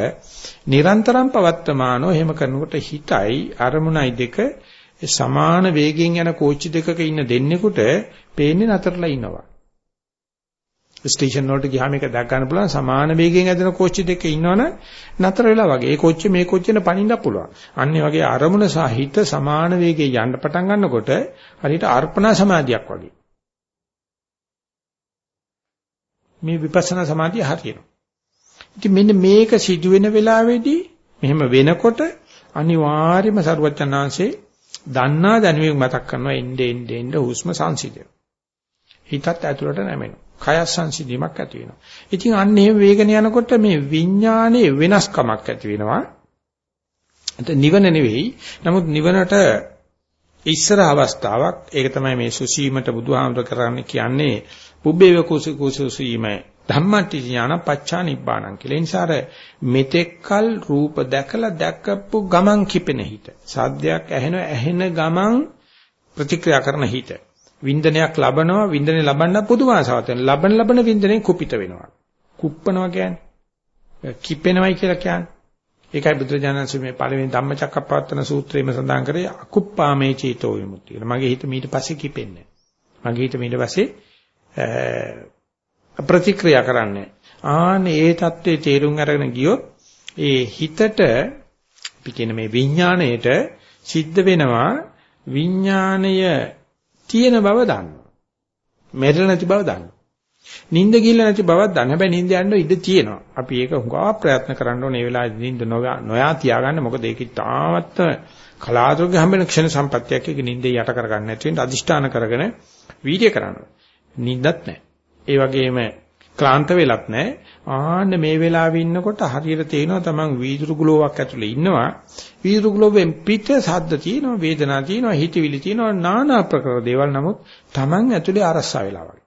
නිරන්තරම් පවත්තමානෝ එහෙම කරනකොට හිතයි අරමුණයි දෙක සමාන වේගයෙන් යන කෝච්චි දෙකක ඉන්න දෙන්නෙකුට පේන්නේ නතරලා ඉන්නවා. ස්ටේෂන් වලට ගියාම ඒක දැක් ගන්න පුළුවන් සමාන වේගයෙන් ඇදෙන කෝච්චි දෙකක ඉන්නවනම් නතර වෙලා වගේ. ඒ කෝච්චිය මේ කෝච්චියට පනින්න පුළුවන්. අන්න වගේ අරමුණ සහිත සමාන වේගයෙන් යන්න පටන් ගන්නකොට හරියට අර්පණා සමාධියක් වගේ. මේ විපස්සනා සමාධිය හරියනවා. ඉතින් මෙන්න මේක සිදුවෙන වෙලාවේදී මෙහෙම වෙනකොට අනිවාර්යයෙන්ම සරුවචනාංශේ දන්නා දැනුමින් මතක් කරනවා එnde ende ende හුස්ම සංසිඳන. හිතත් ඇතුළට නැමෙනවා. කය සංසිඳීමක් ඇති වෙනවා. ඉතින් අන්න එහෙම වේගන යනකොට මේ විඥානයේ වෙනස්කමක් ඇති වෙනවා. ඒත් නිවන නෙවෙයි. නමුත් නිවනට ඉස්සර අවස්ථාවක් ඒක තමයි මේ සුසීමට බුදුහාමුදුර කරන්නේ කියන්නේ පුබ්බේව කුසු කුසුසීමයි ධම්මටි ඥාන පච්චා නිබ්බාණං කියලා. ඒ නිසා මෙතෙක්කල් රූප දැකලා දැකපු ගමන් කිපෙන හිත. සාද්දයක් ඇහෙන ඇහෙන ගමන් ප්‍රතික්‍රියා කරන හිත. වින්දනයක් ලබනවා වින්දනේ ලබන්න පුදුම ආසාවක් වෙනවා. ලබන ලබන වින්දනේ කුපිත වෙනවා. කුප්පනවා කියන්නේ කිපෙනවයි කියලා කියන්නේ. ඒකයි බුදුජානන්සේ මේ පළවෙනි ධම්මචක්කප්පවත්තන සූත්‍රයේම සඳහන් කරේ අකුප්පාමේ චේතෝ විමුක්තිය. මගේ හිත මීට පස්සේ කිපෙන්නේ. මගේ හිත මීට පස්සේ ප්‍රතික්‍රියා කරන්නේ. ආන ඒ தત્ත්වයේ තේරුම් අරගෙන ගියොත් ඒ හිතට අපි කියන මේ විඥාණයට සිද්ධ වෙනවා විඥාණය තියෙන බව දන්නවා. මෙරළ නැති බව දන්නවා. නිින්ද ගිහිල්ලා නැති බවක් දන්න. හැබැයි නිින්ද යන්න ඉඩ තියෙනවා. අපි ඒක හුඟා ප්‍රයත්න කරන්න ඕනේ. මේ වෙලාවේ නිින්ද නොයා තියාගන්න. මොකද ඒක තාමත් කලාතුරකින් හම්බෙන ක්ෂණ සම්පත්තියක් ඒක නිින්ද යට කරගන්න නැති වෙන අදිෂ්ඨාන කරගෙන වීර්ය කරනවා. නිින්දත් නැහැ. ඒ වගේම ක්ලාන්ත වෙලත් නැහැ. ආන්න මේ වෙලාවේ ඉන්නකොට හරියට තේනවා තමන් වීදුරු ගලෝවක් ඇතුලේ ඉන්නවා. වීදුරු ගලෝවෙන් පිට සද්ද තියෙනවා, වේදනා තියෙනවා, හිතවිලි තියෙනවා, নানা ප්‍රකාර දේවල් නමුත් තමන් ඇතුලේ අරසා වෙලා වගේ.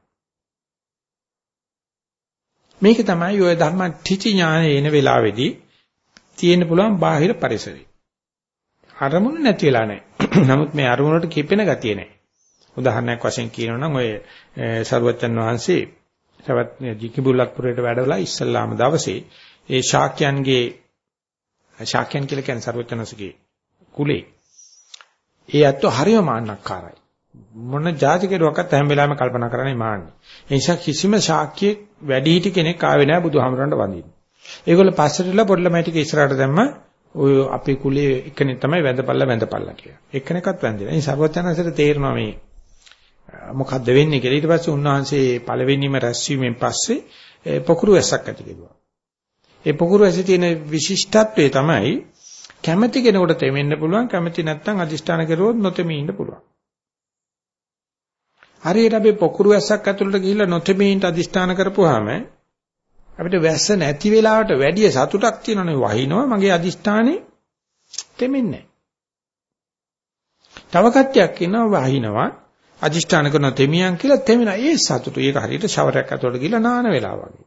මේක තමයි ඔය ධර්ම ඨිති ඥානය එන වෙලාවේදී තියෙන්න පුළුවන් බාහිර පරිසරය. අරමුණ නැති වෙලා නැහැ. නමුත් මේ අරමුණට කිපෙන ගතිය නැහැ. උදාහරණයක් වශයෙන් කියනවා නම් ඔය සරුවච්චන් වහන්සේ සවත් ජිකිබුල්ලත්පුරයට වැඩවලා ඉස්සල්ලාම දවසේ ඒ ශාක්‍යයන්ගේ ශාක්‍යයන් කියලා කියන්නේ සරුවච්චන්සගේ කුලේ ඒ අත්ව හරිම මාන්නක්කාරයි මොන જાති කෙරුවක්වත් හැම වෙලාවෙම කල්පනා කරන්නේ මාන්නේ ඒ නිසා කිසිම ශාක්‍යයක් වැඩි හිටි කෙනෙක් ආවේ නැහැ බුදුහාමරන්ට වඳින්න. ඒගොල්ල පස්සටලා පොඩ්ඩලමයි ටික ඉස්සරහට දැම්ම ඔය අපේ කුලේ එකනේ තමයි වැඳපල්ලා වැඳපල්ලා කියලා. එක්කෙනෙක්වත් වැඳිලා ඉතින් සරුවච්චන්සට තේරෙනවා මේ මොකද්ද වෙන්නේ කියලා. ඊට පස්සේ උන්වහන්සේ පළවෙනිම රැස්වීමෙන් පස්සේ පොකුරු ඇසක් ඇති කෙරුවා. ඒ පොකුරු ඇසේ තියෙන විශිෂ්ටත්වය තමයි කැමැති කෙනෙකුට තෙමෙන්න පුළුවන් කැමැති නැත්නම් අදිෂ්ඨාන කරුවොත් නොතෙමී ඉන්න පුළුවන්. හරියට අපි පොකුරු ඇසක් ඇතුළට ගිහිල්ලා නොතෙමී ඉන්න අදිෂ්ඨාන කරපුවාම අපිට වැස්ස නැති වෙලාවට වැඩි සතුටක් තියෙනවනේ වහිනවා මගේ අදිෂ්ඨානේ තෙමෙන්නේ නැහැ. තව කට්ටියක් ඉන්නවා වහිනවා අදිෂ්ඨාන කරන තෙමියන් කියලා තෙමින ඒ සතුටු. ඒක හරියට ෂවරයක් ඇතුළට ගිහලා නාන වෙලා වගේ.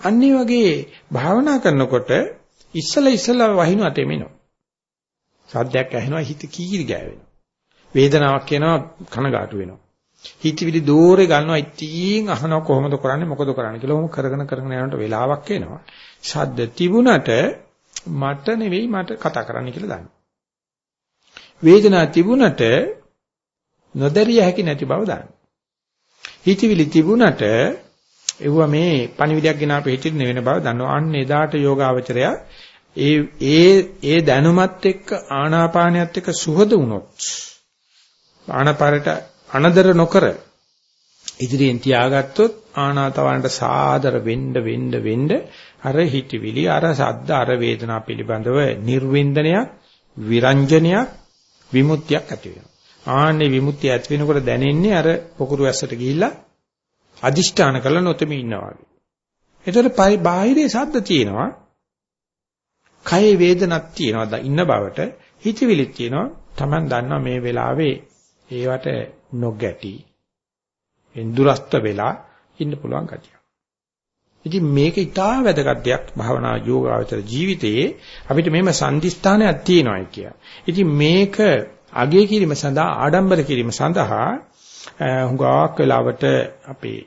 අන්නේ වගේ භාවනා කරනකොට ඉස්සලා ඉස්සලා වහිනවා තෙමිනවා. සද්දයක් ඇහෙනවා හිත කීරි ගෑවෙනවා. වේදනාවක් එනවා කනගාටු වෙනවා. හිතවිලි දෝරේ ගන්නවා ඉතින් අහනවා කොහොමද කරන්නේ මොකද කරන්නේ කියලා ඔහොම කරගෙන කරගෙන යනකොට වෙලාවක් එනවා. ශබ්ද තිබුණට මට නෙවෙයි මට කතා කරන්න කියලා දන්නවා. වේදනාව තිබුණට නොදැරිය හැකි නැති බව දන්නවා. හිතවිලි තිබුණට එවුව මේ පණිවිඩයක් ගෙන අපේ හිතින් නෙවෙන බව දන්නවා. අන්න එදාට යෝගාවචරය ඒ ඒ ඒ දැනුමත් එක්ක ආනාපානයත් එක්ක සුහද වුණොත් ආනාපානට අනදර නොකර ඉදිරියෙන් තියාගත්තොත් ආනාතවන්ට සාදර වෙන්න වෙන්න වෙන්න අර හිතවිලි අර සද්ද අර වේදනා පිළිබඳව නිර්වින්දනයක් විරංජනයක් විමුක්තියක් ඇති වෙනවා. ආන්නේ විමුක්තිය ඇති වෙනකොට දැනෙන්නේ අර පොකුරු ඇස්සට ගිහිල්ලා අදිෂ්ඨාන කරලා නොතෙමි ඉන්නවා වගේ. ඒතකොට බාහිරේ ශබ්ද තියෙනවා. කයේ වේදනක් තියෙනවා ඉන්න බවට හිතවිලිත් තියෙනවා. Taman දන්නවා මේ වෙලාවේ ඒවට නොගැටි එන්දුරස්ත වෙලා ඉන්න පුළුවන් ගතිය. ඉතින් මේක ඉතා වැදගත් දෙයක් භවනා යෝගාවචර ජීවිතයේ අපිට මෙහෙම සම්දිස්ථානයක් තියෙනවා කිය. ඉතින් මේක අගය කිරීම සඳහා ආඩම්බර කිරීම සඳහා හුඟක් වෙලාවට අපේ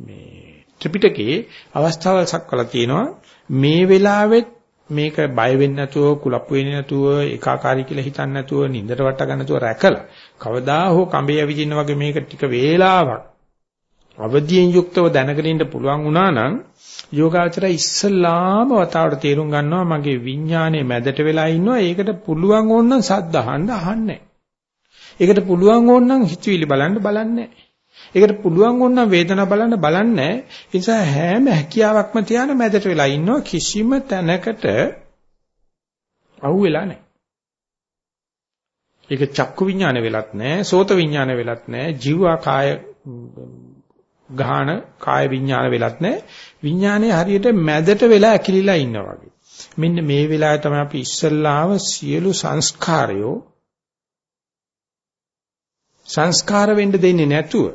මේ ත්‍රිපිටකයේ අවස්ථාවල් සක්වලා තියෙනවා මේ වෙලාවෙත් මේක බය වෙන්නේ නැතුව කුලප්පු වෙන්නේ නැතුව ඒකාකාරී කියලා හිතන්නේ නැතුව නින්දට වට ගන්න නැතුව රැකලා කවදා හෝ කඹේ ඇවිදින්න වගේ මේක ටික වේලාවක් අවදියෙන් යුක්තව දැනගෙන ඉන්න පුළුවන් වුණා නම් යෝගාචරය ඉස්සල්ලාම වතාවට තේරුම් ගන්නවා මගේ විඥානයේ මැදට වෙලා ඉන්නවා. ඒකට පුළුවන් ඕනනම් සද්ද අහන්න අහන්නේ ඒකට පුළුවන් ඕනනම් හිතවිලි බලන්න බලන්නේ ඒකට පුළුවන් ඕනනම් වේදනාව බලන්න බලන්නේ ඒ නිසා හැම හැකියාවක්ම තියාන මැදට වෙලා ඉන්නවා කිසිම තැනකට අහුවෙලා නැහැ. ඒක චක්කු විඥාන වෙලත් නැහැ, සෝත විඥාන වෙලත් නැහැ, ජීවා කාය ගාහන කාය විඥාන වෙලත් නැහැ. විඥානේ හරියට මැදට වෙලා ඇකිලිලා ඉන්නවා වගේ. මෙන්න මේ වෙලාවේ තමයි අපි ඉස්සල්ලාම සියලු සංස්කාරයෝ සංස්කාර වෙන්න දෙන්නේ නැතුව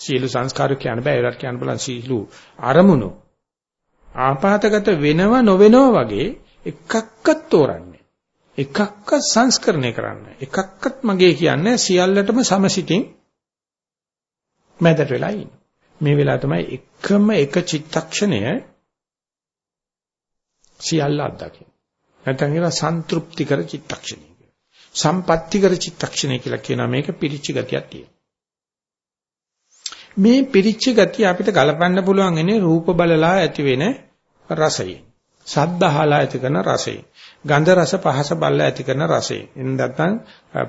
සියලු සංස්කාර කියන්න බෑ ඒකට කියන්න බලන් සියලු අරමුණු ආපాతගත වෙනව නොවෙනව වගේ එකක්වත් තෝරන්නේ එකක්වත් සංස්කරණය කරන්න. එකක්වත් මගේ කියන්නේ සියල්ලටම සමසිතින් මැදට වෙලා ඉන්න. මේ වෙලාව තමයි එකම එක චිත්තක්ෂණය සියල්ල අත්දකින්න. නැත්නම් ඒවා සන්තුප්තිකර චිත්තක්ෂණය කියලා. සම්පත්‍තිකර චිත්තක්ෂණය කියලා කියනවා මේක පිරිච්ච ගතියක් තියෙනවා. මේ පිරිච්ච ගතිය අපිට ගලපන්න පුළුවන් ඉන්නේ රූප බලලා ඇති වෙන රසයෙන්. සද්ද අහලා ඇති කරන රසයෙන්. ගන්ධ රස පහස බල්ල ඇති කරන රසය. එන්න නැත්නම්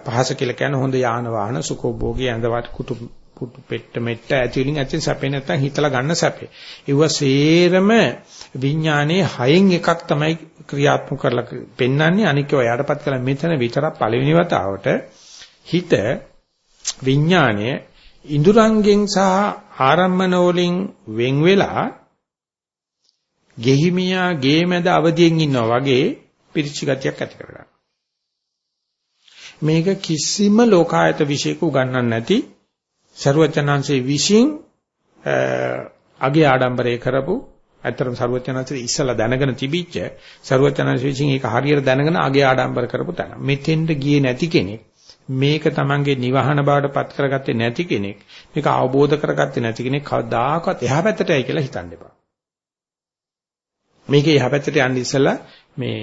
පහස කියලා කියන්නේ හොඳ යාන වාහන සුඛෝභෝගී ඇඳවට කුටු පුටු පෙට්ට මෙට්ට ඇති වලින් ඇති සැපේ නැත්නම් හිතලා ගන්න සැපේ. ඒව සේරම විඥානයේ හයෙන් එකක් තමයි ක්‍රියාත්මක කරලා පෙන්වන්නේ අනික ඔයාටපත් කළා මෙතන විතරක් පළවෙනි වතාවට හිත විඥානය ඉඳුරංගෙන් සහ ආරම්මන වලින් වෙන් වෙලා ගෙහිමියා ගේ මැද අවදියෙන් ඉන්නවා වගේ පිරිච්ච ගතියක් ඇති කරගන්න. මේක කිසිම ලෝකායත විශේෂක උගන්වන්න නැති ਸਰුවචනාංශයේ විශ්ින් අගේ ආඩම්බරය කරපු ඇත්තටම ਸਰුවචනාංශයේ ඉස්සලා දැනගෙන තිබිච්ච ਸਰුවචනාංශයේ විශ්ින් ඒක හරියට දැනගෙන අගේ ආඩම්බර කරපු තැන. මෙතෙන්ට ගියේ නැති කෙනෙක් මේක තමන්ගේ නිවහන බවට පත් කරගත්තේ නැති කෙනෙක් මේක අවබෝධ කරගත්තේ නැති කෙනෙක් කවදාකවත් එහා පැත්තටයි කියලා හිතන්න එපා. මේකේ යහපැත්තට යන්න ඉස්සලා මේ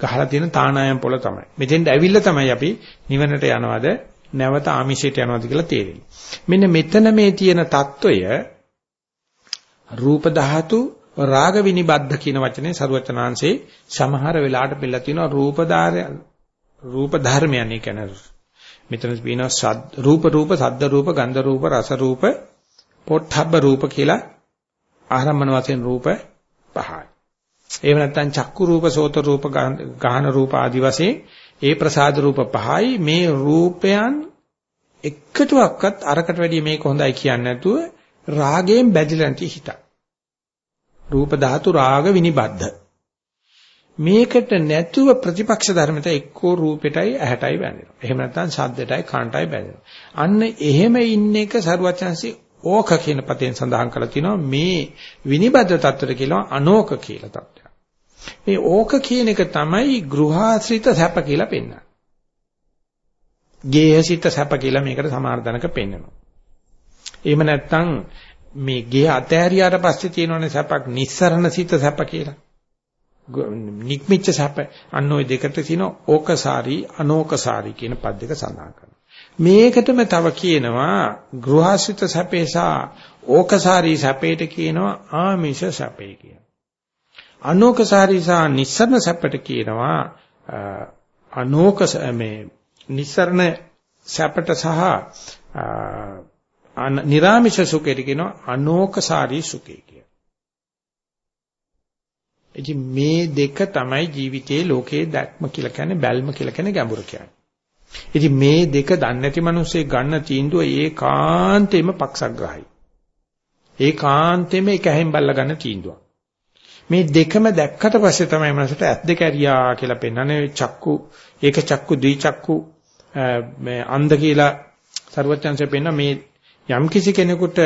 ගහලා තියෙන තානායම් පොළ තමයි. මෙතෙන්ට ඇවිල්ලා තමයි අපි නිවනට යනවද නැවත ආමිෂයට යනවද කියලා තේරෙන්නේ. මෙන්න මෙතන මේ තියෙන తত্ত্বය රූප ධාතු රාග විනිබද්ධ කියන වචනේ සරුවචනාංශේ සමහර වෙලාවට පිළලා තියෙනවා රූප රූප ධර්මයන් ඒ කියන්නේ මෙතන කියනවා සද් රූප රූප සද්ද රූප ගන්ධ රූප රස රූප පොට්ටබ්බ රූප කියලා ආරම්මන වශයෙන් රූප පහයි. එහෙම නැත්නම් චක්කු රූප, සෝත රූප, ගාහන රූප ආදි වශයෙන් ඒ ප්‍රසාද රූප පහයි මේ රූපයන් එකටවත් අරකට වැඩිය මේක හොඳයි කියන්නේ නැතුව රාගයෙන් බැඳිලා නැති හිත. රූප ධාතු රාග විනිබද්ධ. මේකට නැතුව ප්‍රතිපක්ෂ ධර්මත එක්කෝ රූපෙටයි ඇහැටයි බැඳෙනවා. එහෙම නැත්නම් ශබ්දෙටයි කනටයි බැඳෙනවා. අන්න එහෙම ඉන්න එක සරුවචන්සි ඕක කියන පතෙන් සඳහන් කරලා තිනවා මේ විනිබද්ධ තත්ත්වයට කියනවා අනෝක කියලා තත්ත්වය. මේ ඕක කියන එක තමයි ගෘහාශ්‍රිත සැප කියලා පෙන්වන්නේ. ගේහසිත සැප කියලා මේකට සමාර්ධනක පෙන්වනවා. එහෙම නැත්නම් මේ ගේ අතෑරියාට පස්සේ තියෙනවනේ සැපක් නිස්සරණ සිත සැප කියලා. නික්මිච්ච සැප අන්න ওই දෙකට තියෙන ඕකසාරී අනෝකසාරී කියන පද දෙක සඳහන් කරනවා. මේකටම තව කියනවා ගෘහස්විත සැපේ සහ ඕකසාරී සැපේට කියනවා ආමිෂ සැපේ කියලා. අනෝකසාරී සහ නිස්සරණ සැපට කියනවා අනෝක මේ නිස්සරණ සැපට සහ නිරාමිෂ සුඛයට කියනවා අනෝකසාරී සුඛය කියලා. ඉතින් මේ දෙක තමයි ජීවිතයේ ලෝකයේ දැක්ම කියලා කියන්නේ බැල්ම කියලා කියන්නේ ගැඹුර කියන්නේ. ඉතින් මේ දෙක දන්නේ නැති මිනිස්සේ ගන්න තීන්දුව ඒකාන්තෙම පක්ෂග්‍රාහී. ඒකාන්තෙම එක හැෙන් බල්ල ගන්න තීන්දුවක්. මේ දෙකම දැක්කට පස්සේ තමයි මනසට ඇස් දෙක ඇරියා කියලා පෙන්වන්නේ. චක්කු ඒක චක්කු ද්වි චක්කු මේ අන්ධ කියලා සර්වඥංශය පෙන්න මේ යම් කිසි කෙනෙකුට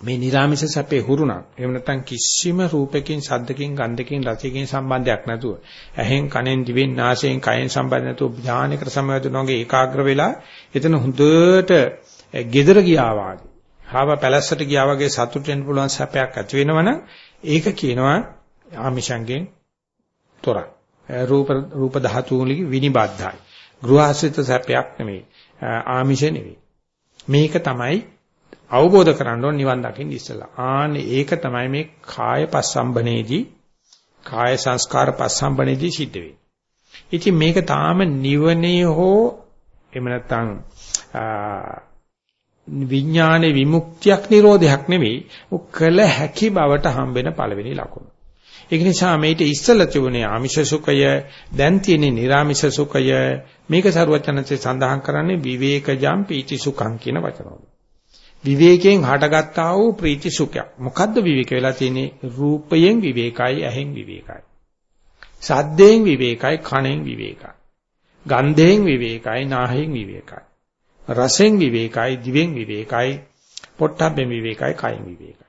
මේ නිර්ාමිෂ සැපේ හුරුණක් එහෙම නැත්නම් කිසිම රූපකින් ශබ්දකින් ගන්ධකින් රසකින් සම්බන්ධයක් නැතුව ඇහෙන් කනෙන් දිවෙන් නාසයෙන් කයෙන් සම්බන්ධ නැතුව ඥානයකට සමවැදුනෝගේ ඒකාග්‍ර වෙලා එතන හොඳට gedara ගියා වාගේ හාව පැලැස්සට ගියා වගේ සතුට වෙන්න පුළුවන් සැපයක් ඇති වෙනවනම් ඒක කියනවා ආමිෂංගෙන් තොරයි රූප රූප ධාතු වලින් විනිබද්ධයි ගෘහාශ්‍රිත සැපයක් නෙමෙයි ආමිෂ නෙවෙයි මේක තමයි අවබෝධ කරගන්න ඕන නිවන් දකින්න ඉස්සලා. ආන්නේ ඒක තමයි මේ කාය පස්සම්බනේදී කාය සංස්කාර පස්සම්බනේදී සිද්ධ වෙන්නේ. ඉතින් මේක තාම නිවනේ හෝ එහෙම නැත්නම් විඥානේ විමුක්තියක් නිරෝධයක් නෙවෙයි කළ හැකි බවට හම්බෙන පළවෙනි ලකුණ. ඒක නිසා මේිට ඉස්සලා තිබුණේ ආමිෂ සුඛය දැන් තියෙන්නේ නිර්ආමිෂ සුඛය මේක සරුවචනන්සේ සඳහන් කරන්නේ විවේකජම් පීති සුඛං කියන වචනවල. විවේකයෙන් හටගත්තා වූ ප්‍රීති සුඛයක්. මොකද්ද විවේක වෙලා තියෙන්නේ? රූපයෙන් විවේකයි, ඇහෙන් විවේකයි. සද්දයෙන් විවේකයි, කනෙන් විවේකයි. ගන්ධයෙන් විවේකයි, නාහයෙන් විවේකයි. රසෙන් විවේකයි, දිවෙන් විවේකයි, පොට්ටබ්බෙන් විවේකයි, කයෙන් විවේකයි.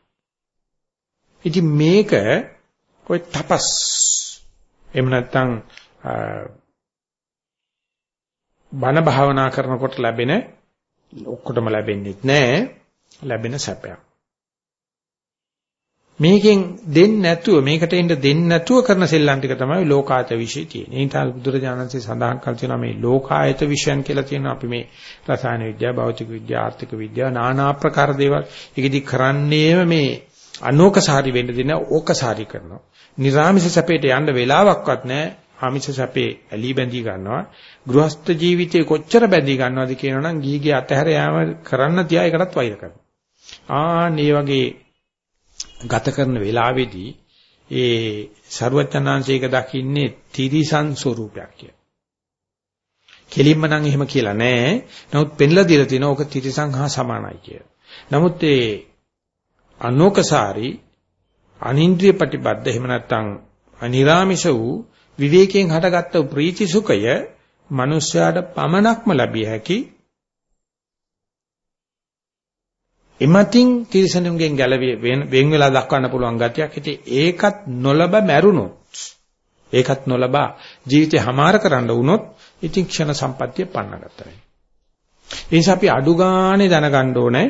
ඉතින් මේක કોઈ තපස් එහෙම නැත්නම් බණ භාවනා කරනකොට ලැබෙන ඔක්කොටම ලැබෙන්නේ නැහැ ලැබෙන සැපයක්. මේකෙන් දෙන්නේ නැතුව මේකට එන්න දෙන්නේ නැතුව කරන සෙල්ලම් ටික තමයි ලෝකායත විශ්ය තියෙන්නේ. ඒ නිසා බුදුරජාණන්සේ සඳහන් කර තියෙනවා මේ ලෝකායත විශ්යන් කියලා තියෙනවා අපි මේ රසායන විද්‍යාව, භෞතික විද්‍යාව, ආර්ථික විද්‍යාව নানা ආකාර දේවල් ඒකෙදි කරන්නේම මේ අනෝකසාරි වෙන්න දෙන ඕකසාරි කරනවා. නිර්ාමිෂ සැපේට යන්න වෙලාවක්වත් නැහැ. ආමිෂ සැපේ ඇලි බැඳී ගන්නවා. ගෘහස්ත ජීවිතේ කොච්චර බැඳී ගන්නවද කියනවනම් ගිහිගේ අතහැර යාම කරන්න තියා ඒකටත් වෛර කරනවා. ආන් මේ වගේ ගත කරන වෙලාවේදී ඒ ਸਰුවචනාංශයක දකින්නේ තිරිසන් ස්වරූපයක් කියලා. කෙලින්ම නම් එහෙම කියලා නෑ. නමුත් පෙන්ලා දීලා තිනවා ඕක තිරිසන් හා සමානයි කියලා. නමුත් ඒ අනෝකසාරි අනින්ද්‍රිය ප්‍රතිබද්ධ එහෙම නැත්නම් අනිරාමිෂ වූ විවේකයෙන් හටගත්තු ප්‍රීති සුඛය මිනිස්යාට පමනක්ම ලැබිය හැකි එමත්ින් තිරසනුන්ගෙන් ගැලවී වෙන් වෙලා දක්වන්න පුළුවන් ගතියක්. ඉතින් ඒකත් නොලබ මැරුණොත් ඒකත් නොලබා ජීවිතේ හමාර කරන්න වුණොත් ඉතින් ක්ෂණ සම්පත්තිය පන්නගත්තා. ඒ නිසා අපි අඩු ගානේ දැනගන්න ඕනේ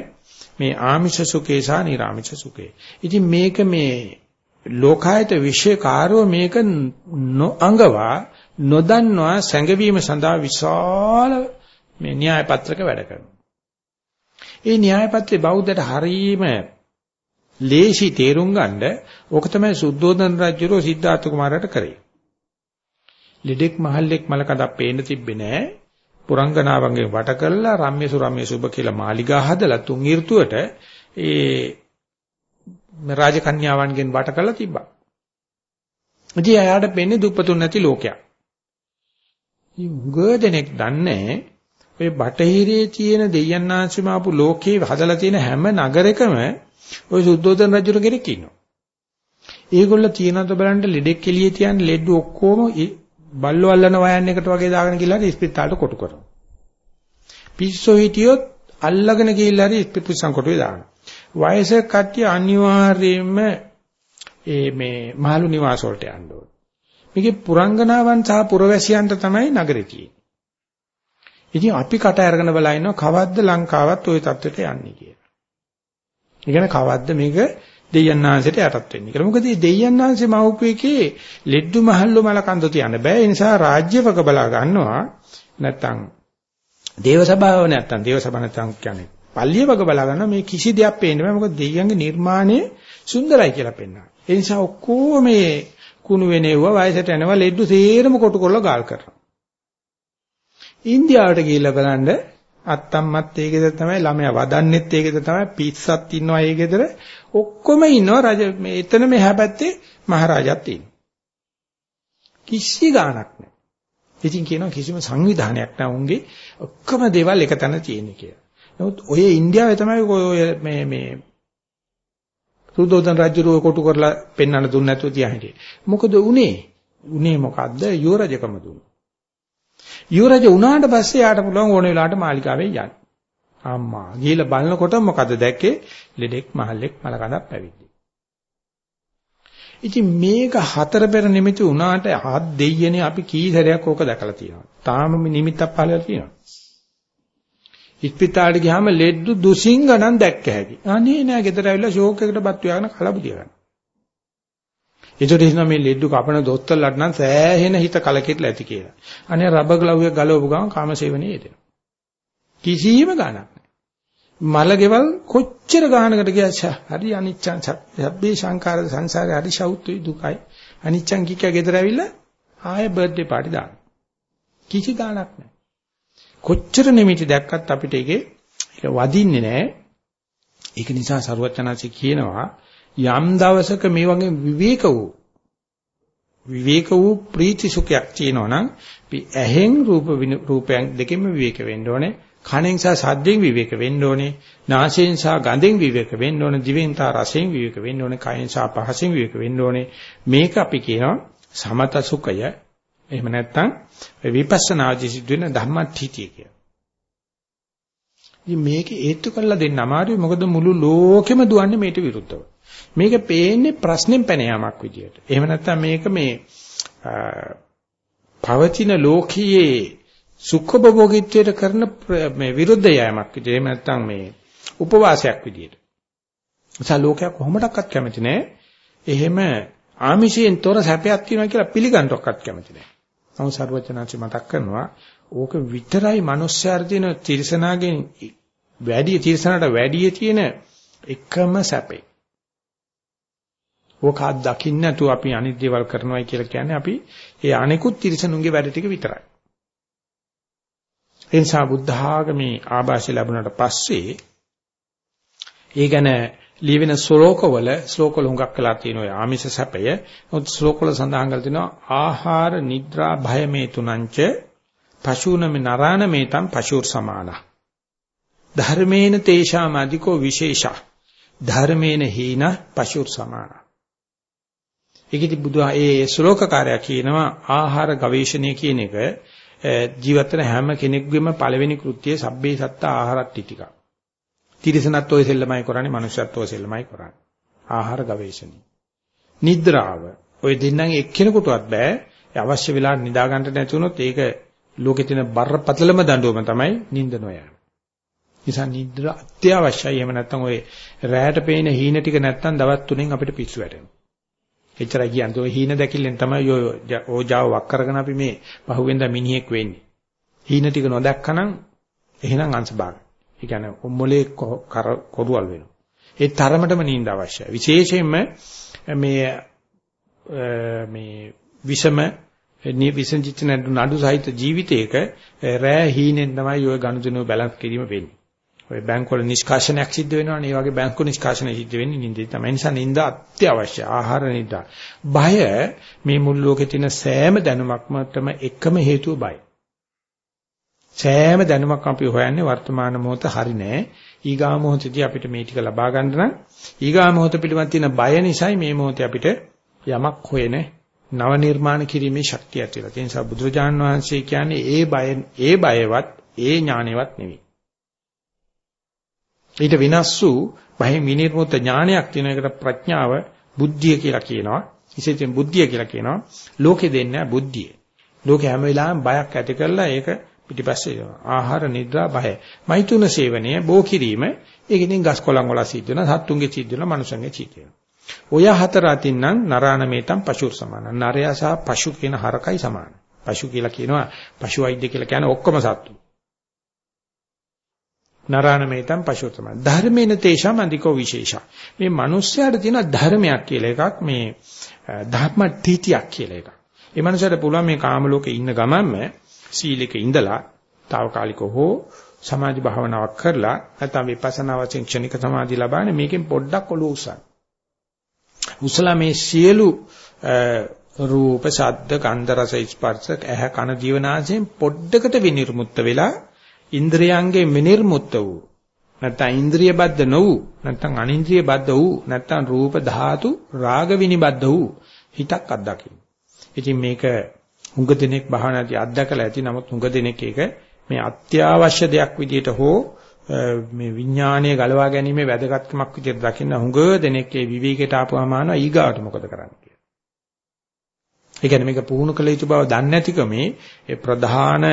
මේ ආමිෂ සුඛේ සහ නිර්ආමිෂ සුඛේ. ඉතින් මේක මේ ලෝකායත විශේෂකාරෝ මේක නොඅඟවා නොදන්නවා සැඟවීම සඳහා විශාල මේ න්‍යාය පත්‍රක වැඩ කරනවා. ඒ න්‍යාය පත්‍රේ බෞද්ධට හරීම ලේසි තේරුම් ගන්න ඕක තමයි සුද්ධෝදන රජුරෝ සිද්ධාර්ථ කුමාරට කරේ. ලෙඩෙක් මහල්ලෙක් මලකඩක් පේන්න තිබ්බේ නෑ. පුරංගනාවන්ගේ වට කළා රම්‍ය සුරම්‍ය සුබ කියලා මාලිගා හදලා තුන් ඍතුවට ඒ රාජකන්‍යාවන්ගෙන් වට කළා තිබ්බා. ඉතින් එයාට පෙන්නේ දුප්පතුන් නැති ලෝකයක්. ඉංග දෙනෙක් දන්නේ ඔය බටහිරේ තියෙන දෙයයන් ආශ්‍රම ආපු ලෝකේ හදලා තියෙන හැම නගරෙකම ওই සුද්ධෝදන රජුර කෙනෙක් ඉන්නවා. ඒගොල්ල තියනද බලන්න ලෙඩෙක් එළියේ තියන ලෙඩ ඔක්කොම බල්ලෝ අල්ලන වයන් එකට වගේ දාගෙන ගිහලා ඉස්පිරිතාලට කොටු කරනවා. පිස්සෝ හිටියොත් අල්ලගෙන ගිහිල්ලා හරි ඉස්පිරිසන් කොටුවේ දානවා. වයසක කට්ටිය අනිවාර්යයෙන්ම ඒ මේ මහලු නිවාස වලට යන්න ඕනේ. මේකේ පුරංගනාවන් සහ පුරවැසියන්ට තමයි නගරේ තියෙන්නේ. ඉතින් අපි කට අරගෙන බලා ඉන්නවා කවද්ද ලංකාවත් ওই තත්ත්වයට යන්නේ කියලා. ඒ කියන්නේ කවද්ද මේක දෙයයන්ාංශයට යටත් වෙන්නේ කියලා. මොකද මේ දෙයයන්ාංශේ මහුපේකේ ලෙඩ්ඩු මහල්ලු මලකන්ද තියන්න බෑ. ඒ නිසා රාජ්‍යවක බලා ගන්නවා. නැත්තම් දේව සභාව නැත්තම් දේව සභාව නැත්තම් කියන්නේ පල්ලිය වගේ බලා ගන්නවා මේ කිසි දෙයක් පේන්නේ නැහැ. මොකද දෙයයන්ගේ නිර්මාණය සුන්දරයි කියලා පෙන්වනවා. ඒ නිසා ඔක්කොම මේ කුණු වෙනෙව්වා වයසට යනවා ලෙඩ්ඩු සේරම කොටු කරලා ගාල් කරනවා. ඉන්දියාවට ගිහිල්ලා බලන්න අත්තම්මත් ඒකෙද තමයි ළමයා වදන්නෙත් ඒකෙද තමයි පිස්සත් ඉන්නවා ඒකෙදර ඔක්කොම ඉන්නවා රජ මේ එතන මෙහා පැත්තේ මහරජාත් ඉන්නවා. කිසි ගාණක් නැහැ. ඉතින් කියනවා කිසිම සංවිධානයක් නැහැ උන්ගේ ඔක්කොම දේවල් එක තැන තියෙන්නේ කියලා. නමුත් ඔය ඉන්දියාවේ තමයි ඔය මේ මේ සුද්ධෝදන රජුරෝ කොටු කරලා පෙන්වන්න දුන්නේ නැතුව තියා හිටියේ. මොකද උනේ? උනේ මොකද්ද? යුවරජකම දුන්නා. යුවරජ උනාට පස්සේ යාට පුළුවන් ඕන වෙලාවට මාලිකාවේ යන්න. අම්මා ගිහලා බලනකොට මොකද දැක්කේ? ලෙඩෙක් මහල්ලෙක් මලකඳක් පැවිදි. ඉතින් මේක හතර පෙර නිමිති උනාට හත් දෙයියනේ අපි කී සැරයක් ඕක දැකලා තියෙනවා. තාම නිමිත්තක් පහලලා තියෙනවා. ඉස්පිතාලෙට ගියාම ලෙඩ්ඩු දුසින් ගණන් දැක්ක හැකි. අනේ නෑ ගෙදර ඇවිල්ලා ෂෝක් එකකට බත් ව්‍යාගෙන කලබුදිය ගන්න. ඒකට හිතන මේ ලෙඩ්ඩු කපන දොස්තරලාට නම් සෑහෙන හිත කලකිරලා ඇති කියලා. අනේ රබර් ග්ලව් එක ගලවපු ගමන් කාමසේවණේ යෙදෙනවා. කිසිම ගාණක් නෑ. මල ගෙවල් කොච්චර ගානකට ගියාද හරි අනිච්චං සබ්බේ සංඛාර සංසාරේ හරි ශෞත්වි දුකයි අනිච්චං කික්ක ගෙදර ඇවිල්ලා ආයෙ බර්ත්ඩේ පාටි දාන කිසි ගාණක් නැහැ කොච්චර නිමිති දැක්කත් අපිට ඒකේ ඒක වදින්නේ නැහැ. ඒක නිසා සරුවචනාචි කියනවා යම් දවසක මේ වගේ විවේක වූ විවේක වූ ප්‍රීති සුඛයක් තියෙනවා නම් අපි ඇහෙන් රූප රූපයන් දෙකෙන්ම විවේක වෙන්න ඕනේ. කනෙන් සහ ශබ්දයෙන් විවේක වෙන්න ඕනේ. නාසයෙන් සහ ගඳෙන් විවේක වෙන්න ඕනේ. දිවෙන් සහ රසයෙන් විවේක වෙන්න ඕනේ. කයෙන් සහ පහසෙන් විවේක වෙන්න ඕනේ. මේක අපි කියනවා සමත සුඛය එහෙම නැත්නම් විපස්සනාදී සිදුවෙන ධම්මටිතිය කිය. ඉතින් මේක හේතු කරලා දෙන්න අමාරුයි මොකද මුළු ලෝකෙම දුවන්නේ මේට විරුද්ධව. මේක පේන්නේ ප්‍රශ්නෙන් පැන යාමක් විදියට. එහෙම නැත්නම් මේක මේ පවතින ලෝකයේ සුඛභෝගීත්වයට කරන මේ විරුද්ධ යෑමක් විදියට. එහෙම නැත්නම් මේ උපවාසයක් විදියට. නිසා ලෝකයක් කොහොමඩක්වත් කැමති නැහැ. එහෙම ආමිෂයෙන් තොර සැපයක් තියෙනවා කියලා පිළිගන්නවක්වත් කැමති නැහැ. නමුත් සර්වචනාචි මතක් කරනවා ඕක විතරයි මිනිස්යාර තියෙන තිරසනාගෙන් වැඩි තිරසනට වැඩි තියෙන එකම සැපේ. ඕක අත්දකින්න නැතුව අපි අනිත් දේවල් කරනවායි කියලා කියන්නේ අපි ඒ අනිකුත් තිරසනුන්ගේ වැඩ ටික විතරයි. ඒ නිසා බුද්ධ ආගමේ ආభాෂය ලැබුණාට පස්සේ ඒ ගැන ලියවෙන ශ්ලෝකවල ශ්ලෝකවල හුඟක් වෙලා තියෙන ඔය ආමිෂ සැපය. මොකද ශ්ලෝකවල සඳහන් කරලා තිනවා ආහාර නිද්‍රා භය මේ තුනංච පශූනම නරාණ මේතම් පශූර් සමාන. ධර්මේන තේෂාම අධිකෝ විශේෂා. ධර්මේන හීන පශූර් සමාන. ඒකෙදි බුදුහා ඒ ශ්ලෝකකාරයා කියනවා ආහාර ගවේෂණය කියන එක ජීවත් වෙන හැම කෙනෙකුගේම පළවෙනි කෘත්‍යය සබ්බේ සත්ත ආහාරත් ටිකක්. තිරිසනත් ඔය සෙල්ලමයි කරන්නේ, මනුෂ්‍යත් ඔය සෙල්ලමයි කරන්නේ. ආහාර ගවේෂණය. නිද්‍රාව. ඔය දෙන්නන් එක්කෙනෙකුටවත් බෑ. අවශ්‍ය වෙලාවට නිදා ගන්නට නැතුනොත් ඒක ලෝකේ තියෙන බරපතලම දඬුවම තමයි නිින්ද නොයෑම. නිසා නිද්‍ර අත්‍යවශ්‍යයි. එහෙම නැත්නම් ඔය රැයට පේන හීන ටික නැත්නම් දවස් තුනෙන් අපිට පිස්සු වැටෙනවා. එච්චරයි කියන්නේ. ඔය හීන දැකිල්ලෙන් තමයි ඔය ඕජාව වක් කරගෙන අපි මේ පහුවෙන්ද මිනිහෙක් වෙන්නේ. හීන ටික නොදැක්කනම් එහෙනම් අංශභාග. ඒ කියන්නේ මොලේ කොරුවල් වෙනවා. ඒ තරමටම නිින්ද අවශ්‍යයි. විශේෂයෙන්ම මේ මේ විෂම විසංජිත නඩු සහිත ජීවිතයක රෑ හීනෙන් තමයි ওই ගනුදෙනුව බැලන්ස් කිරීම වෙන්නේ. ඔය බැංක වල නිෂ්කාශනයක් සිද්ධ වෙනවනේ. ඒ වගේ බැංකු නිෂ්කාශනය සිද්ධ වෙන්නේ නිින්දේ තමයි. නිසා නිින්ද අත්‍යවශ්‍ය. ආහාර නිින්ද. බය මේ මුළු ලෝකේ තියෙන සෑම දැනුමක්ම එකම හේතුව බය. සෑම දැනුමක් අපි හොයන්නේ වර්තමාන මොහොත හරි නෑ. ඊගා මොහොතදී අපිට මේ ටික ලබා ගන්න නම් ඊගා මොහොත පිළිබඳ තියෙන බය නිසායි මේ මොහොතේ අපිට යමක් හොයන නව නිර්මාණ කිරීමේ ශක්තිය ඇති වෙලා. ඒ නිසා බුදුරජාණන් වහන්සේ කියන්නේ ඒ බය ඒ බයවත් ඒ ඥානෙවත් නෙවෙයි. ඊට විනස් වූ බයෙන් විනිර්මුත ඥානයක් තියෙන එකට ප්‍රඥාව බුද්ධිය කියලා කියනවා. විශේෂයෙන් බුද්ධිය කියලා කියනවා. ලෝකෙ දෙන්නේ බුද්ධිය. ලෝකෙ හැම වෙලාවෙම බයක් ඇති කරලා ඒක පිටිපස්සේ ආහාර නිද්‍රා බය. මෛතුන සේවනය බෝ කිරීම ඒක ඉතින් ගස් කොළන් වල සිද්ධ වෙනවා, සත්තුන්ගේ සිද්ධ වෙනවා, මනුස්සන්ගේ සිද්ධ වෙනවා. ඔය හතර අතින් නම් නරාණමේතම් පශුර් සමාන. නරයා සහ පශු කියන හරකයි සමානයි. පශු කියලා කියනවා පශු වෛද්‍ය කියලා කියන්නේ ඔක්කොම සත්තු. නරාණමේතම් පශු සමාන. ධර්මේන තේෂම් අධිකෝ විශේෂා. මේ මිනිස්යාට තියෙන ධර්මයක් කියලා එකක් මේ ධර්ම තීතියක් කියලා එකක්. ඒ මනුස්සයට පුළුවන් මේ කාම ලෝකේ ඉන්න ගමන්ම සීලෙක ඉඳලා తాවකාලිකව හෝ සමාධි භාවනාවක් කරලා නැත්නම් විපස්සනා වශයෙන් ක්ෂණික සමාධි ලබාගෙන මේකෙන් පොඩ්ඩක් ඔලුව උස්සන්න. උසලා මේ සියලු රූප, ශබ්ද, ගන්ධ, රස, ස්පර්ශ, ඇහ, කන, ජීවනාසයෙන් පොඩ්ඩකට විනිර්මුක්ත වෙලා ඉන්ද්‍රයන්ගේ විනිර්මුක්ත වූ නැත්නම් ඉන්ද්‍රිය බද්ධ නොවූ නැත්නම් අනින්ද්‍රිය බද්ධ වූ නැත්නම් රූප ධාතු රාග විනිබද්ධ වූ හිතක් අත්දකින්න. ඉතින් මේක හුඟ දිනෙක භාවනාදී අත්දකලා ඇති නමුත් හුඟ දිනෙක ඒක මේ අත්‍යවශ්‍ය දෙයක් විදිහට හෝ මේ විඥානීය ගලවා ගැනීමේ වැදගත්කමක් විදිහට දකින්න හුඟ දෙනෙක් ඒ විවේකයට ආපුවාම ආනවා ඊගාවට මොකද කරන්නේ කියලා. ඒ කියන්නේ මේක පුහුණු කළ යුතු බව දන්නේ නැතිකමේ ඒ ප්‍රධාන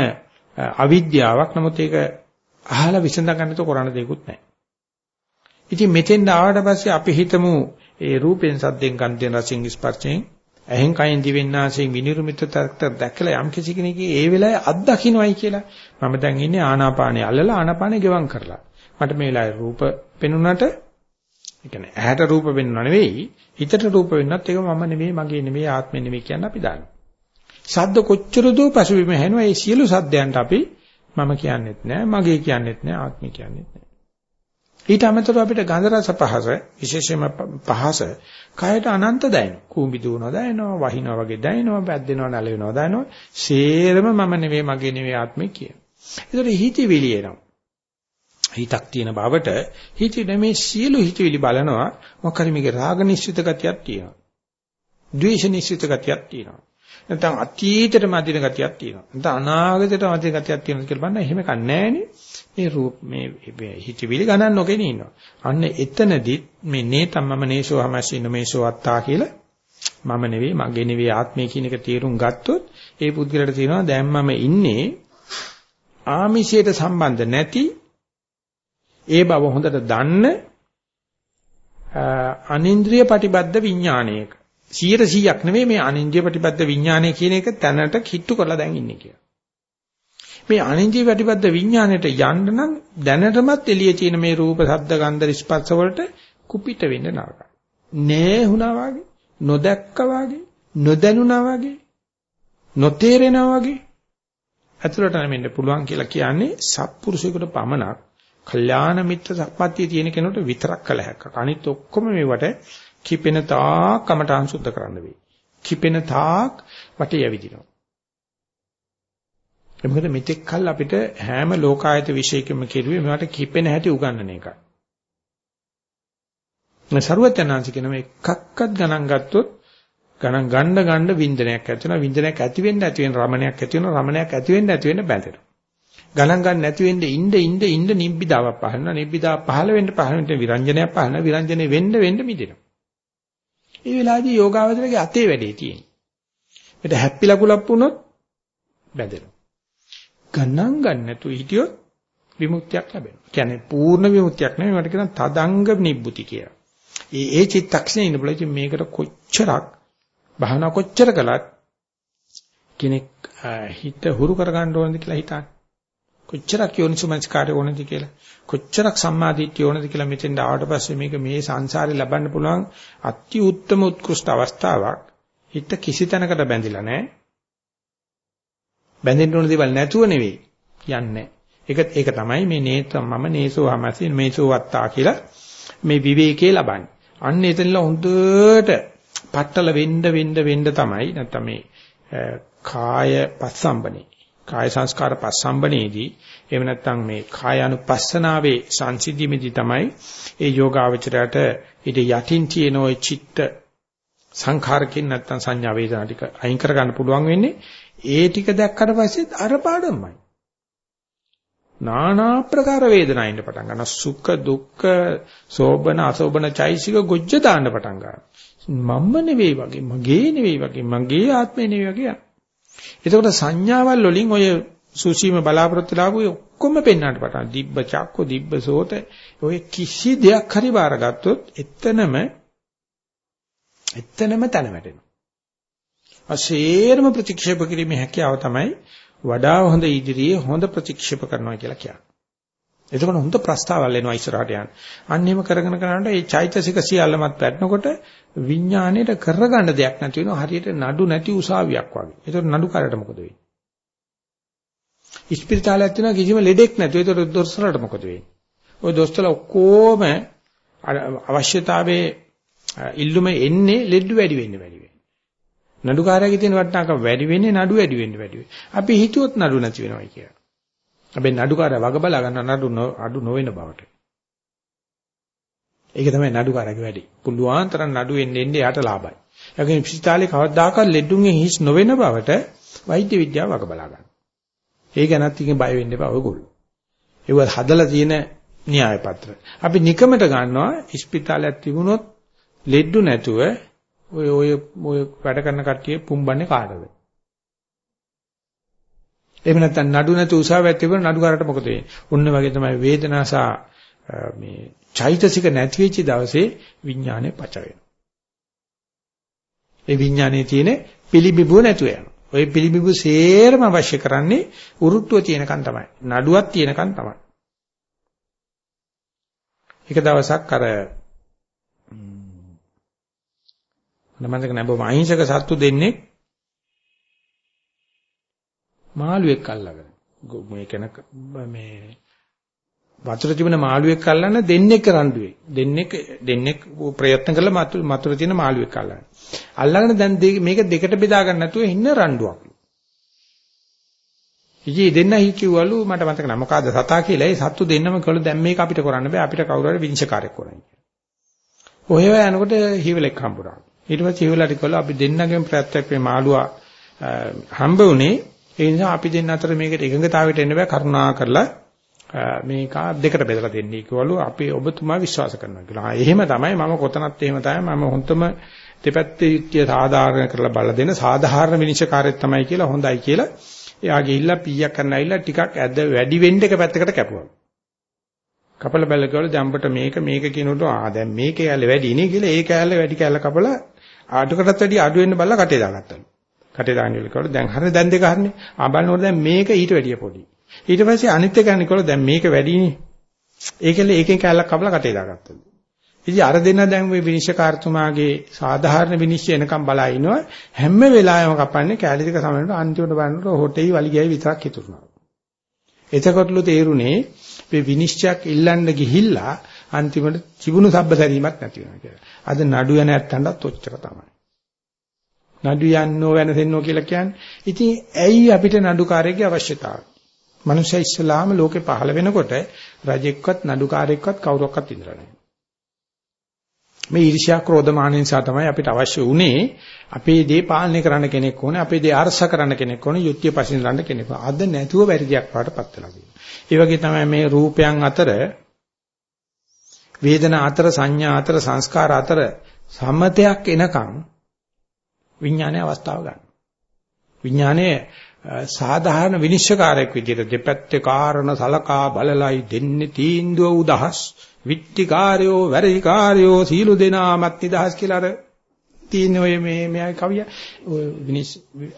අවිද්‍යාවක්. නමුත් ඒක අහලා විසඳ ගන්න તો කරන්න දෙයක්වත් නැහැ. ඉතින් මෙතෙන් ආවට පස්සේ අපි හිතමු ඒ රූපෙන් සද්දෙන් ගන්ධෙන් රසෙන් ස්පර්ශයෙන් ඇහෙන් කයින් දිවෙන් නාසයෙන් විනිර්මිත තත්ත්ව දැකලා යම් කිසි කෙනෙක්ගේ ඒ වෙලාවේ අත්දකින්නයි කියලා මම දැන් ඉන්නේ ආනාපානිය අල්ලලා ආනාපානිය ගෙවම් කරලා මට මේ වෙලාවේ රූප පෙනුනට ඒ කියන්නේ ඇහැට රූප වෙන්නව නෙවෙයි හිතට රූප වෙන්නත් ඒක මම නෙවෙයි මගේ නෙවෙයි ආත්මෙ නෙවෙයි කියන අපි දන්නවා සද්ද කොච්චර දෝ පසුබිම හැනවා ඒ සියලු සද්දයන්ට අපි මම කියන්නෙත් නෑ මගේ කියන්නෙත් නෑ ආත්මෙ කියන්නෙත් නෑ ඊට අමතරව අපිට ගන්ධ රස පහස විශේෂයෙන්ම පහස කයට අනන්ත දැනෙනවා. කූඹි දුවනවා දැනෙනවා, වහිනවා වගේ දැනෙනවා, පැද්දෙනවා නැලවෙනවා දැනෙනවා. සේරම මම නෙවෙයි මගේ නෙවෙයි ආත්මේ කියන. ඒතර හිතවිලි එනවා. හිතක් තියෙන බවට හිතේ මේ සියලු හිතවිලි බලනවා මොකක් හරි මේකේ රාග නිශ්චිත ගතියක් තියෙනවා. ද්වේෂ නිශ්චිත ගතියක් තියෙනවා. නැත්නම් අතීතයට මැදින ගතියක් තියෙනවා. නැත්නම් අනාගතයට මැදින ගතියක් තියෙනවා කියලා බලන්න එහෙම කන්නේ නෑනේ. මේ රූප මේ හිතවිලි ගණන් නොගෙන ඉන්නවා. අන්න එතනදි මේ නේතම් මම නේසෝ හමසින මේසෝ අත්තා කියලා මම නෙවෙයි මගේ නෙවෙයි ආත්මය කියන එක තේරුම් ගත්තොත් ඒ පුද්ගලයාට තියෙනවා දැන් මම ඉන්නේ ආමිෂයට සම්බන්ධ නැති ඒ බව හොඳට දන්න අනින්ද්‍රිය ප්‍රතිබද්ධ විඥානයක 100%ක් නෙවෙයි මේ අනින්ද්‍රිය ප්‍රතිබද්ධ විඥානය කියන එක තැනට කිට්ටු කරලා දැන් ඉන්නේ කියලා. මේ අනින්ජී ප්‍රතිපද විඥාණයට යන්න නම් දැනටමත් එළියේ තියෙන මේ රූප, ශබ්ද, ගන්ධ, ස්පර්ශ වලට කුපිට වෙන්න නරකයි. නෑහුණා වගේ, නොදැක්කා වගේ, නොදැනුණා වගේ, නොතේරෙනා වගේ ඇතුළට නැමෙන්න පුළුවන් කියලා කියන්නේ සත්පුරුෂයෙකුට පමණක් කල්යාණ මිත්‍ර සම්පත්තිය තියෙන කෙනෙකුට විතරක් කළ හැකියි. අනිත් ඔක්කොම මේවට කිපෙන තාක් කමඨාන් සුද්ධ කරන්න වෙයි. කිපෙන තාක් වටේ යවිදිනවා. ඒ මොකද මෙතෙක් කල් අපිට හැම ලෝකායත විශේෂකෙම කෙරුවේ මේවට කිපෙන හැටි උගන්වන එකයි. මේ ਸਰුවචනාංශ කියන මේ එකක්වත් ගණන් ගත්තොත් ගණන් ගන්න ගන්න වින්දනයක් ඇති වෙනවා වින්දනයක් ඇති වෙන්න ඇති වෙන රමණයක් ඇති වෙනවා රමණයක් ඇති වෙන්න ඇති වෙන්න බැඳෙනවා. ගණන් ගන්න නැති වෙන්න ඉන්න ඉන්න ඉන්න නිබ්බිදාවක් පහළනවා නිබ්බිදාව පහළ වෙන්න පහළ වෙන්න විරංජනයක් පහළනවා විරංජනේ වෙන්න වෙන්න මිදෙනවා. මේ වෙලාවේදී යෝගාවචරයේ අතේ වැඩේ තියෙන්නේ. මේක හැප්පිලා කුලප් වුණොත් බැඳෙනවා. ගණන් ගන්න නැතුව හිටියොත් විමුක්තියක් ලැබෙනවා. කියන්නේ පූර්ණ විමුක්තියක් නෙවෙයි මට කියන තදංග නිබ්බුති කියලා. ඒ ඒ චිත්තක්ෂණේ ඉන්න බල ඉතින් මේකට කොච්චරක් භාවනා කොච්චර කළත් කෙනෙක් හිත හුරු කරගන්න ඕනද කියලා හිතන්නේ. කොච්චරක් යෝනිසුමංස්කාරය ඕනද කියලා. කොච්චරක් සම්මාදිට්ඨිය ඕනද කියලා මෙතෙන් ආවට පස්සේ මේක මේ සංසාරේ ලබන්න පුළුවන් අති උත්තම උත්කෘෂ්ඨ අවස්ථාවක්. හිත කිසි තැනකට බැඳිලා නැහැ. බැඳෙන්න ඕන දේවල් නැතුව නෙවෙයි යන්නේ. ඒක ඒක තමයි මේ නේත මම නේසෝ හමසින් මේසෝ වත්තා කියලා මේ විවේකේ ලබන්නේ. අන්න එතනලා හොඳට පట్టල වෙන්න වෙන්න වෙන්න තමයි නැත්නම් මේ කාය පස්සම්බනේ. කාය සංස්කාර පස්සම්බනේදී එහෙම නැත්නම් මේ කායानुපස්සනාවේ සංසිද්ධියේදී තමයි ඒ යෝගාවචරයට ඊට යටින් තියෙන ওই චිත්ත සංඛාරකින් නැත්නම් සංඥා වේදනා ටික අයින් කර ගන්න පුළුවන් වෙන්නේ ඒ ටික දැක්කට පස්සෙත් අර පාඩම්මයි. නානා ප්‍රකාර වේදනා ඉන්න පටන් ගන්නවා. සුඛ දුක්ඛ සෝබන අසෝබන චෛසික ගොජ්ජ දාන්න පටන් ගන්නවා. මම්ම නෙවෙයි වගේ මගේ නෙවෙයි වගේ මගේ ආත්මය නෙවෙයි වගේ යනවා. එතකොට සංඥාවල් වලින් ඔය සුසීම බලාපොරොත්තු ලාභු ඔක්කොම පෙන්වන්නට පටන් දිබ්බ චක්ක දිබ්බ සෝත ඔය කිසි දෙයක් හරි බාරගත්තොත් එතනම එතනම තන වැටෙනවා. අසේරම ප්‍රතික්ෂේප කිරීමේ හැකියාව තමයි වඩා හොඳ ඉදිරියේ හොඳ ප්‍රතික්ෂේප කරනවා කියලා කියන්නේ. එතකොට හොඳ ප්‍රස්තාවල් එනවා ඉස්සරහට යන්න. අන්න එහෙම කරගෙන කරනකොට මේ චෛතසික සියල්ලමත් පැටනකොට විඥාණයට කරගන්න දෙයක් නැති වෙනවා හරියට නඩු නැති උසාවියක් වගේ. ඒතකොට නඩු කරට මොකද වෙන්නේ? ඉස්පිරිතාලයක් තියෙනවා කිසිම ලෙඩෙක් නැතුව ඒතකොට දොස්තරලට මොකද වෙන්නේ? ওই දොස්තරලා ඔක්කොම අවශ්‍යතාවයේ ඉල්ලුම එන්නේ ලෙඩ වැඩි වෙන්න වැඩි වෙන්න. නඩුකාරයාගේ තියෙන වටිනාකම වැඩි වෙන්නේ නඩු වැඩි වෙන්න වැඩි වෙන්න. අපි හිතුවොත් නඩු නැති වෙනවා කියලා. හැබැයි නඩුකාරයා වග බලා ගන්න නඩු අඩු නොවන බවට. ඒක තමයි නඩුකාරයාගේ වැඩි. පුළුවන් තරම් නඩු එන්නේ එන්නේ යාට ලාභයි. ඒකෙන් පිටිතාලේ කවදාකවත් ලෙඩුන්ගේ හිස් නොවන බවට වෛද්‍ය විද්‍යාව වග බලා ගන්න. ඒ ගැනත් ඉතින් බය වෙන්න එපා ඔයගොල්ලෝ. ඒව හදලා තියෙන න්‍යාය පත්‍ර. අපි නිකමට ගන්නවා ඉස්පිතාලයක් තිබුණොත් ලෙඩ්ඩු නැතුව ඔය ඔය ඔය වැඩ කරන කට්ටිය පුම්බන්නේ කාටද? එහෙම නැත්නම් නඩු නැතු උසාවියක් තිබුණ නඩුකාරට මොකද වෙන්නේ? ඔන්න වගේ තමයි වේදනා සහ මේ චෛතසික නැති වෙච්ච දවසේ විඥානය පච වෙනවා. ඒ විඥානයේ තියෙන පිළිබිඹුව නැතුව යනවා. ওই පිළිබිඹු සේරම අවශ්‍ය කරන්නේ උරුට්ටුව තියෙනකන් තමයි. නඩුවක් තියෙනකන් තමයි. එක දවසක් අර මම මතක නැහැ බොහොම අහිංසක සත්තු දෙන්නේ මාළුවෙක් අල්ලගෙන. මේ කෙන මේ වතුර තිබෙන මාළුවෙක් අල්ලන්න දෙන්නෙක් රණ්ඩුවේ. දෙන්නෙක් දෙන්නෙක් ප්‍රයත්න කරලා වතුර තියෙන මාළුවෙක් අල්ලන්න. අල්ලගෙන දැන් මේක දෙකට බෙදා ගන්න නැතුව ඉන්න රණ්ඩුවක්. ඉතින් දෙන්න හි කිව්වලු මට මතක නැහැ මොකද්ද සතා කියලා? ඒ සත්තු දෙන්නම කළු. දැන් මේක අපිට කරන්න බෑ. අපිට කවුරු හරි විනිශ්චයකාරයෙක් කරන්නේ ඔය වෙලාව යනකොට හිවලෙක් හම්බුනා ඊට පස්සේ හිවලට කිව්වලු අපි දෙන්නගෙන් ප්‍රත්‍යක් මේ මාළුවා හම්බ වුණේ ඒ නිසා අපි දෙන්න අතර මේකට එකඟතාවයට එන්න බෑ කරුණා කරලා මේක දෙකට බෙදලා දෙන්නයි කිව්වලු අපි ඔබතුමා විශ්වාස කරනවා කියලා. ආ එහෙම තමයි මම කොතනත් එහෙම තමයි මම හොන්තම දෙපැත්තේ යුක්තිය සාධාරණ කරලා බලලා දෙන සාධාරණ විනිශ්චයකාරයෙක් තමයි කියලා හොඳයි කියලා. එයා ගිහිල්ලා පීයක් කරන්න ඇවිල්ලා ටිකක් ඇද වැඩි වෙන්න එක පැත්තකට කැපුවා. කපල බැල කවල දැම්බට මේක මේක කියනකොට ආ දැන් මේක කැලේ වැඩි නේ කියලා ඒ කැලේ වැඩි කැලේ කපලා ආඩකටත් වැඩි අඩු වෙන්න බලලා කටේ දාගත්තා. කටේ දාගෙන ඉලකවල දැන් හරිය දැන් දෙක හරිනේ. ආ බලනකොට දැන් මේක ඊට වැඩිය පොඩි. ඊට පස්සේ අනිත් එක යනකොට දැන් මේක වැඩිනේ. ඒකෙල ඒකෙන් කැලක් කපලා කටේ දාගත්තා. ඉතින් අර දෙන්න දැන් මේ විනිශ්චයකාරතුමාගේ සාධාරණ විනිශ්චය එනකම් බලා ඉනවා හැම වෙලාවෙම කපන්නේ කැලි දෙක සමනට අන්තිමට බලනකොට හොටෙයි වලිගයයි විතරක් හිතුරුනවා. එතකොටලු තේරුනේ මේ විනිශ්චයක් ඉල්ලන්න ගිහිල්ලා අන්තිමට තිබුණු සබ්බසරීමක් නැති වෙනවා කියලා. අද නඩු යන ඇත්තන්ටත් ඔච්චර තමයි. නඩු යන්නෝ වෙනසෙන්නෝ කියලා කියන්නේ. ඉතින් ඇයි අපිට නඩුකාරයෙක්ගේ අවශ්‍යතාවය? මනුෂ්‍ය ඉස්ලාම ලෝකේ පහළ වෙනකොට රජෙක්වත් නඩුකාරයෙක්වත් කවුරක්වත් ඉඳලා නැහැ. මේ ඊර්ෂ්‍යා ක්‍රෝධ මාන නිසා තමයි අපිට අවශ්‍ය උනේ අපේ දේ පාලනය කරන්න කෙනෙක් ඕනේ අපේ දේ අරස කරන්න කෙනෙක් ඕනේ යුක්තිය පසින් ගන්න කෙනෙක්. අද නැතුව වැරදියක් වඩටපත් වෙලා තියෙනවා. ඒ වගේ තමයි මේ රූපයන් අතර වේදනා අතර සංඥා අතර සංස්කාර අතර සම්මතයක් එනකන් විඥානයේ අවස්ථාව ගන්න. විඥානයේ සාධාරණ විනිශ්චයකාරයක් විදිහට දෙපැත්තේ කාරණ සලකා බලලයි දෙන්නේ තීන්දුව උදහස් විත්තිකාරයෝ වැරදිකාරයෝ සීලු දෙනාමත් නිදහස් කියලා අර තියෙන ඔය මේ මේ කවිය ඔය විනිශ්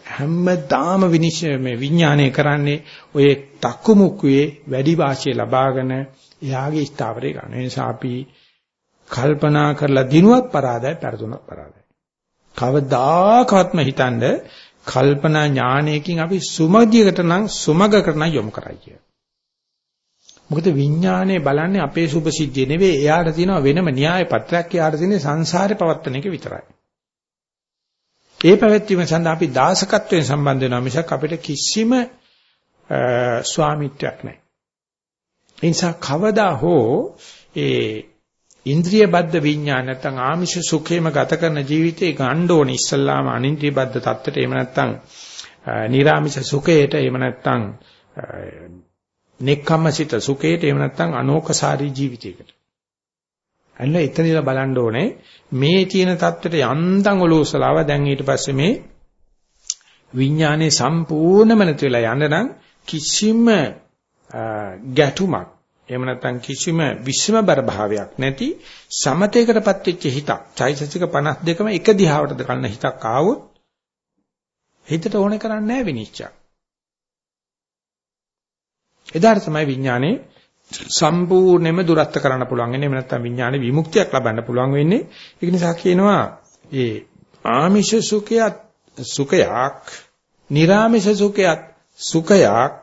හැමදාම විනිශ්චය මේ විඥානය කරන්නේ ඔය තක්කුමුක්කුවේ වැඩි වාසිය ලබාගෙන එයාගේ ස්ථාවරය ගන්න. ඒ නිසා අපි කල්පනා කරලා දිනුවත් පරාදයි, පෙරදුනත් පරාදයි. කවදාකවත්ම හිතනද කල්පනා ඥානයකින් අපි සුමදියකට නම් සුමගකට නම් යොමු කරයි කිය. මොකද විඥානය බලන්නේ අපේ සුභ සිද්ධිය නෙවෙයි එයාට තියෙනවා වෙනම න්‍යාය පත්‍රයක් එයාට තියෙන්නේ සංසාරේ පවත්තන එක විතරයි. ඒ පැවැත්වීම සඳහා අපි දාසකත්වයෙන් සම්බන්ධ වෙනවා මිසක් අපිට කිසිම ස්වාමිත්වයක් නැහැ. ඒ නිසා කවදා හෝ ඒ ඉන්ද්‍රිය බද්ධ විඥාන නැත්නම් ආමිෂ සුඛේම ගත කරන ජීවිතේ ගන්න ඕනේ ඉස්සල්ලාම අනින්ද්‍රිය බද්ධ தත්තට එහෙම නැත්නම් නිර්ආමිෂ සුඛයට එහෙම නැත්නම් නෙක්ඛම්මසිත සුඛයට එහෙම නැත්නම් අනෝකසාරී ජීවිතයකට. අන්න එතනදලා බලන්න ඕනේ මේ තියෙන தත්තට යන්තම් ඔලෝසලාව දැන් ඊට පස්සේ මේ විඥානේ සම්පූර්ණම නැති වෙලා යන්න නම් කිසිම ගැටුමක් එහෙම නැත්නම් කිසිම විශ්මබර භාවයක් නැති සමතේකටපත් වෙච්ච හිතක් චෛතසික 52ම එක දිහාවටද ගන්න හිතක් ආවොත් හිතට ඕනේ කරන්නේ නැහැ විනිශ්චය. එදාට තමයි විඥානේ සම්පූර්ණයෙන්ම දුරස්ත කරන්න පුළුවන් වෙන්නේ. එහෙම නැත්නම් විඥානේ විමුක්තියක් ලබන්න පුළුවන් වෙන්නේ. ඒක නිසා කියනවා ඒ ආමිෂ සුඛයත් සුඛයක්, නිර්ආමිෂ සුඛයත් සුඛයක්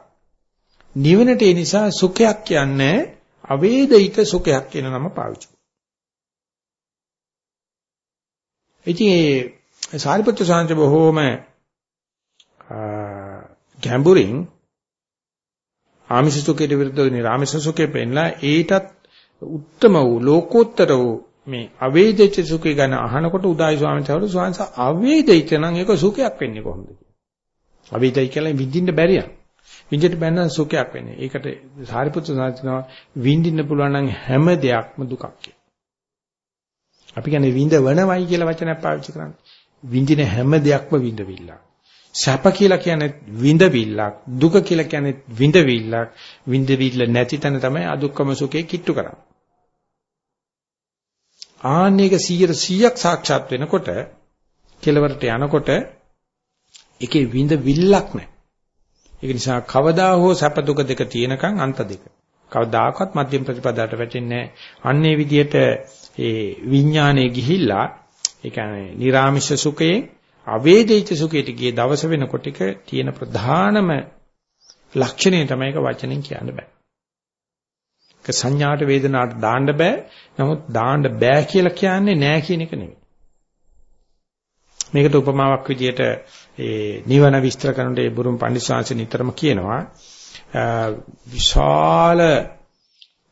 නිවනට ඒ නිසා සුඛයක් කියන්නේ අවේදිත සුඛයක් කියන නම පාවිච්චි කරනවා. ඉතින් ඒ සාරිපුත්‍ර සාංශ බොහෝම ගැඹුරින් ආමිෂ සුඛයට විරුද්ධව නිර්ආමිෂ සුඛේ පෙන්ලා ඒටත් උත්තම වූ ලෝකෝත්තර වූ මේ අවේදිත සුඛය ගැන අහනකොට උදායි ස්වාමීන් වහන්සේ ස්වාමීන් වහන්සේ අවේදිත නම් ඒක සුඛයක් වෙන්නේ කොහොමද කියලා. අවේදිත කියලා විඳින්න බැරියක්. විඳින්න බැන්න සුඛයක් වෙන්නේ. ඒකට සාරිපුත්‍ර සාහිත්‍යනවා විඳින්න පුළුවන් නම් හැම දෙයක්ම දුකක් කියලා. අපි කියන්නේ විඳවනවයි කියලා වචනයක් පාවිච්චි කරන්නේ. විඳින හැම දෙයක්ම විඳවිල්ලක්. සැප කියලා කියන්නේ විඳවිල්ලක්. දුක කියලා කියන්නේ විඳවිල්ලක්. විඳවිල්ල නැති තැන තමයි අදුක්කම සුඛේ කිට්ටු කරන්නේ. ආන්නේක 100ක් සාක්ෂාත් වෙනකොට කෙලවරට යනකොට ඒකේ විඳවිල්ලක් නැහැ. ඒක නිසා කවදා හෝ සැප දුක දෙක තියෙනකන් අන්ත දෙක. කවදාකවත් මධ්‍යම ප්‍රතිපදාවට වැටෙන්නේ අන්නේ විදිහට ඒ විඥානයේ ගිහිල්ලා ඒ කියන්නේ නිර්ාමිෂ සුඛයේ අවේදිත සුඛයට ගිය දවස වෙනකොට එක තියෙන ප්‍රධානම ලක්ෂණය තමයි ඒක වචනෙන් කියන්න බෑ. ඒක සංඥාට වේදනාවට දාන්න බෑ. නමුත් දාන්න බෑ කියලා කියන්නේ නෑ කියන එක නෙවෙයි. මේකට උපමාවක් විදිහට ඒ නිවන විස්තර කරනකොට ඒ බුරුම් පඬිස්සාංශ නිතරම කියනවා විශාල